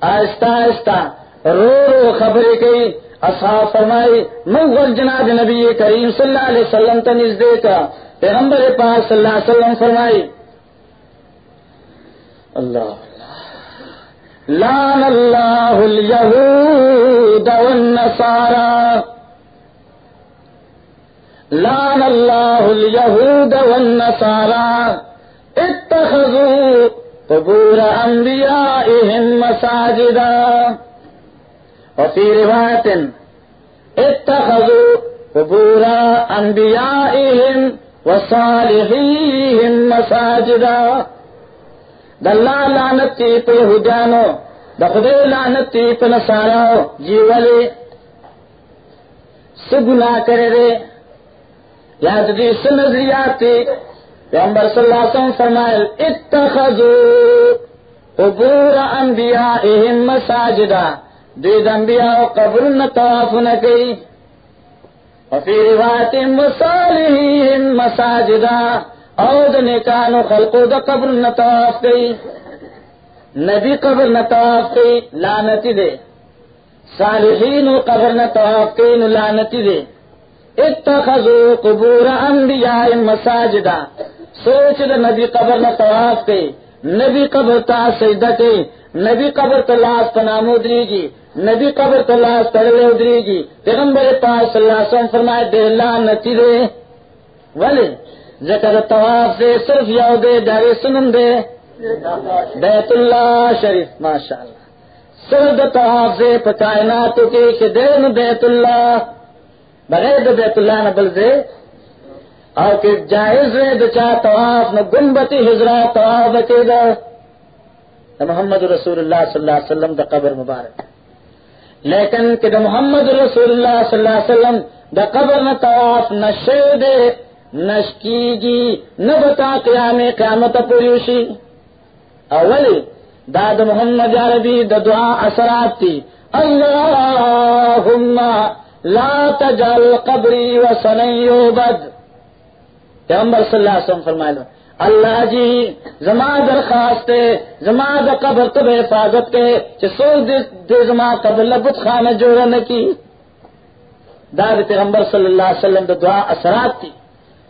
آہستہ آہستہ رو رو خبریں کی اصحاب فرمائی مغل جناب نبی کریم صلی اللہ علیہ وسلم تنز دے کا پیغمبر پاک صلی اللہ علیہ وسلم فرمائی۔ اللہ۔ لان الله اليهود والنصارى. لان الله اليهود والنصارى. اتخذوا قبور أنبيائهم مساجدا. وفي رواية اتخذوا قبور أنبيائهم وصالحيهم مساجدا. دلہ لانت تی پہ ہدانو دخدے لانت تی پہ نسارا جی والے سگنا کرے رے یا یاد دی سنظریات تی پیغمبر صلی اللہ علیہ وسلم فرمائل اتخذو قبور انبیائهم مساجدا. دید انبیاء قبر نتواف نکی وفی روایت مصالحهم مساجدا. او د نیکانو خلقو د قبر نطاف گئی نبی قبر نطاف گئی لانتی دے۔ صالحین قبر نطاف گئی لانتی دے۔ اتخذوا قبور انبیاء مساجدا سوچ د نبی قبر نطاف گئی نبی قبر تا سجدہ کی نبی قبر تلاش پنام ادری گی۔ نبی قبر تلاش ترلے ادری گی۔ پیغمبر پاس صلی اللہ علیہ وسلم فرمائے، دے لا نتی دے۔ ولی ذکر طواف سے صرف یو دے دارے سنن دے بیت اللہ شریف ماشاء اللہ سرد طواف سے پکائنات کے دین بیت اللہ۔ بغیر بیت اللہ نہ بل دے اور کہ جائز ہے دچا طواف نہ گنبتی ہجرا طواف کے گا۔ محمد رسول اللہ صلی اللہ علیہ وسلم دا قبر مبارک۔ لیکن کہ محمد رسول اللہ صلی اللہ علیہ وسلم دا قبر نہ طواف نہ شیر دے نشکی گی نہ بتا قیام قیامت پوریوشی اولی داد محمد عربی دا دعا اثرات تھی اللہم لا تجل قبری و سنیو بد پیغمبر صلی اللہ علیہ وسلم فرمائے لو اللہ جی زما درخواست زما د قبر تو حفاظت کے سو دے زما قبر لبت خانہ جوڑا نہ کی۔ داد پیغمبر صلی اللہ علیہ وسلم د دعا اثرات تھی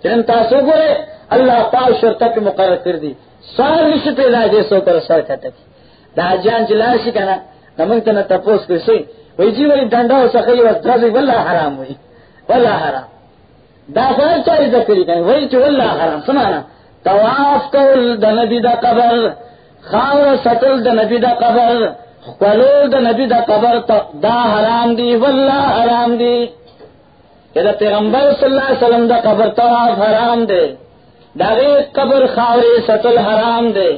چرن تاسو گورے، اللہ پاک شرطہ کے مقرر کر دی سار سوال نشتے دا جیسو پر سر کہتا کی دا جان چلا شي کنه نمنګ تپوس کوي سي وای جی ولی ډنډا او سخی او درځي والله حرام وای والله حرام۔ دا څنګه چاري ذکر کوي وای چې والله حرام۔ سمانا طواف کول د نبی دا قبر، خاور سټل د نبی دا قبر، خپلول د نبی دا قبر دا حرام دی والله حرام دی۔ دا پیغمبر صلی اللہ علیہ وسلم دا قبر طواف حرام دے، دا قبر خاوری سطل حرام دے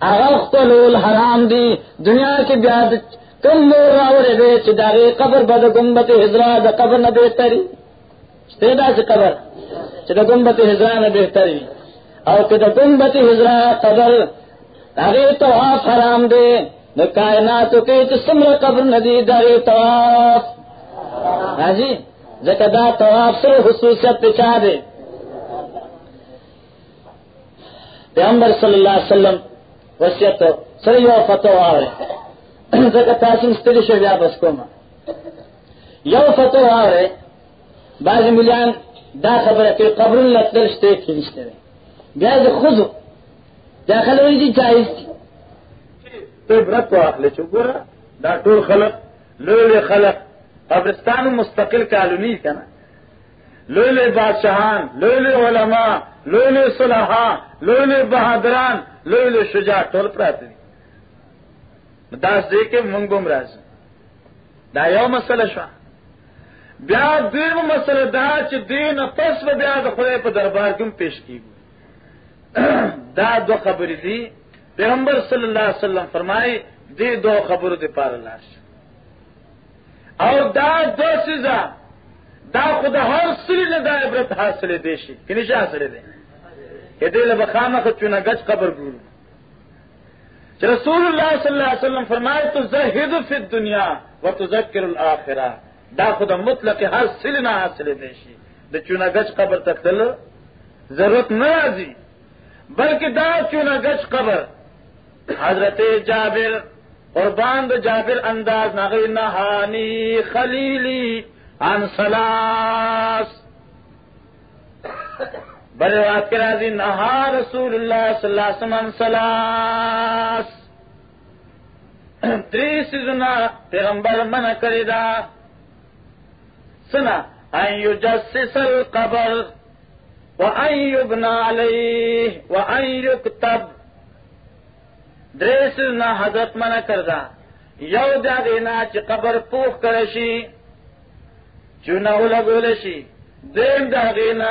اغختلول حرام دی، دنیا کی بیاد کم نور راوڑے دے چداغی قبر بد گمبت حضرا دا قبر نہ بہتری۔ پیدا سے قبر؟ چدا گمبت حضرا نہ بہتری۔ اور کدا گمبت حضرا قبر داغی طواف حرام دے نہ کائنات کے سمر قبر ندی داغی طواف۔ ہاں جی؟ زکدا طواف سے خصوصیت پچا دے۔ پیغمبر صلی اللہ علیہ وسلم وصیت سره یو فتوا واره ځکه تاسو ستړي شو بیا بس کوم یو فتوا واره بعض مليان دا خبره کې قبر لتل شته کې نشته بیا د خذو داخله وي دي جایز دي ته برت واخلې چې ګوره دا ټول خلق لوی خلق۔ قبرستان مستقل کالونی کنه لوی لوی بادشاہان لوی لوی علماء لوی لوی صلحاء لوی لوی بہادران لوی لوی شجاع ټول پراته دي داس دې کې مونږ بم دا یو مسله شو بیا دیمه مسله دا چې دین پس به بیا د خدای په دربار کې پیش کیږي دا دو خبرې دي پیغمبر صلی الله علیه وسلم فرمایي دې دو خبرو د پاره لاش او دا دو سزا. دا خدا هر سری نه دا عبرت حاصله دي شي کني څه حاصله دي کدی له بخامه چونه گچ قبر ګورو چې رسول الله صلی الله علیه وسلم فرمایي تو زهد فی الدنیا وتذکر الاخره دا خدا مطلق هر سلی نه حاصله دي شي د چونه گچ قبر تک تکتل ضرورت نه راځي بلکې دا چونه گچ قبر. حضرت جابر قربان د جابر انداز نغی نهانی خلیلی عن سلاس۔ بڑے بات کے راضی نہا رسول اللہ صلی اللہ علیہ وسلم سلاس۔ تری سنا پیغمبر من کری دا۔ سنا این یجسس القبر و این یبنا علیہ و این یکتب۔ دریس نہ حضرت من کردا۔ یو دا دینا چی قبر پوخ کرشی چونہ لگولشی دیم دا دینا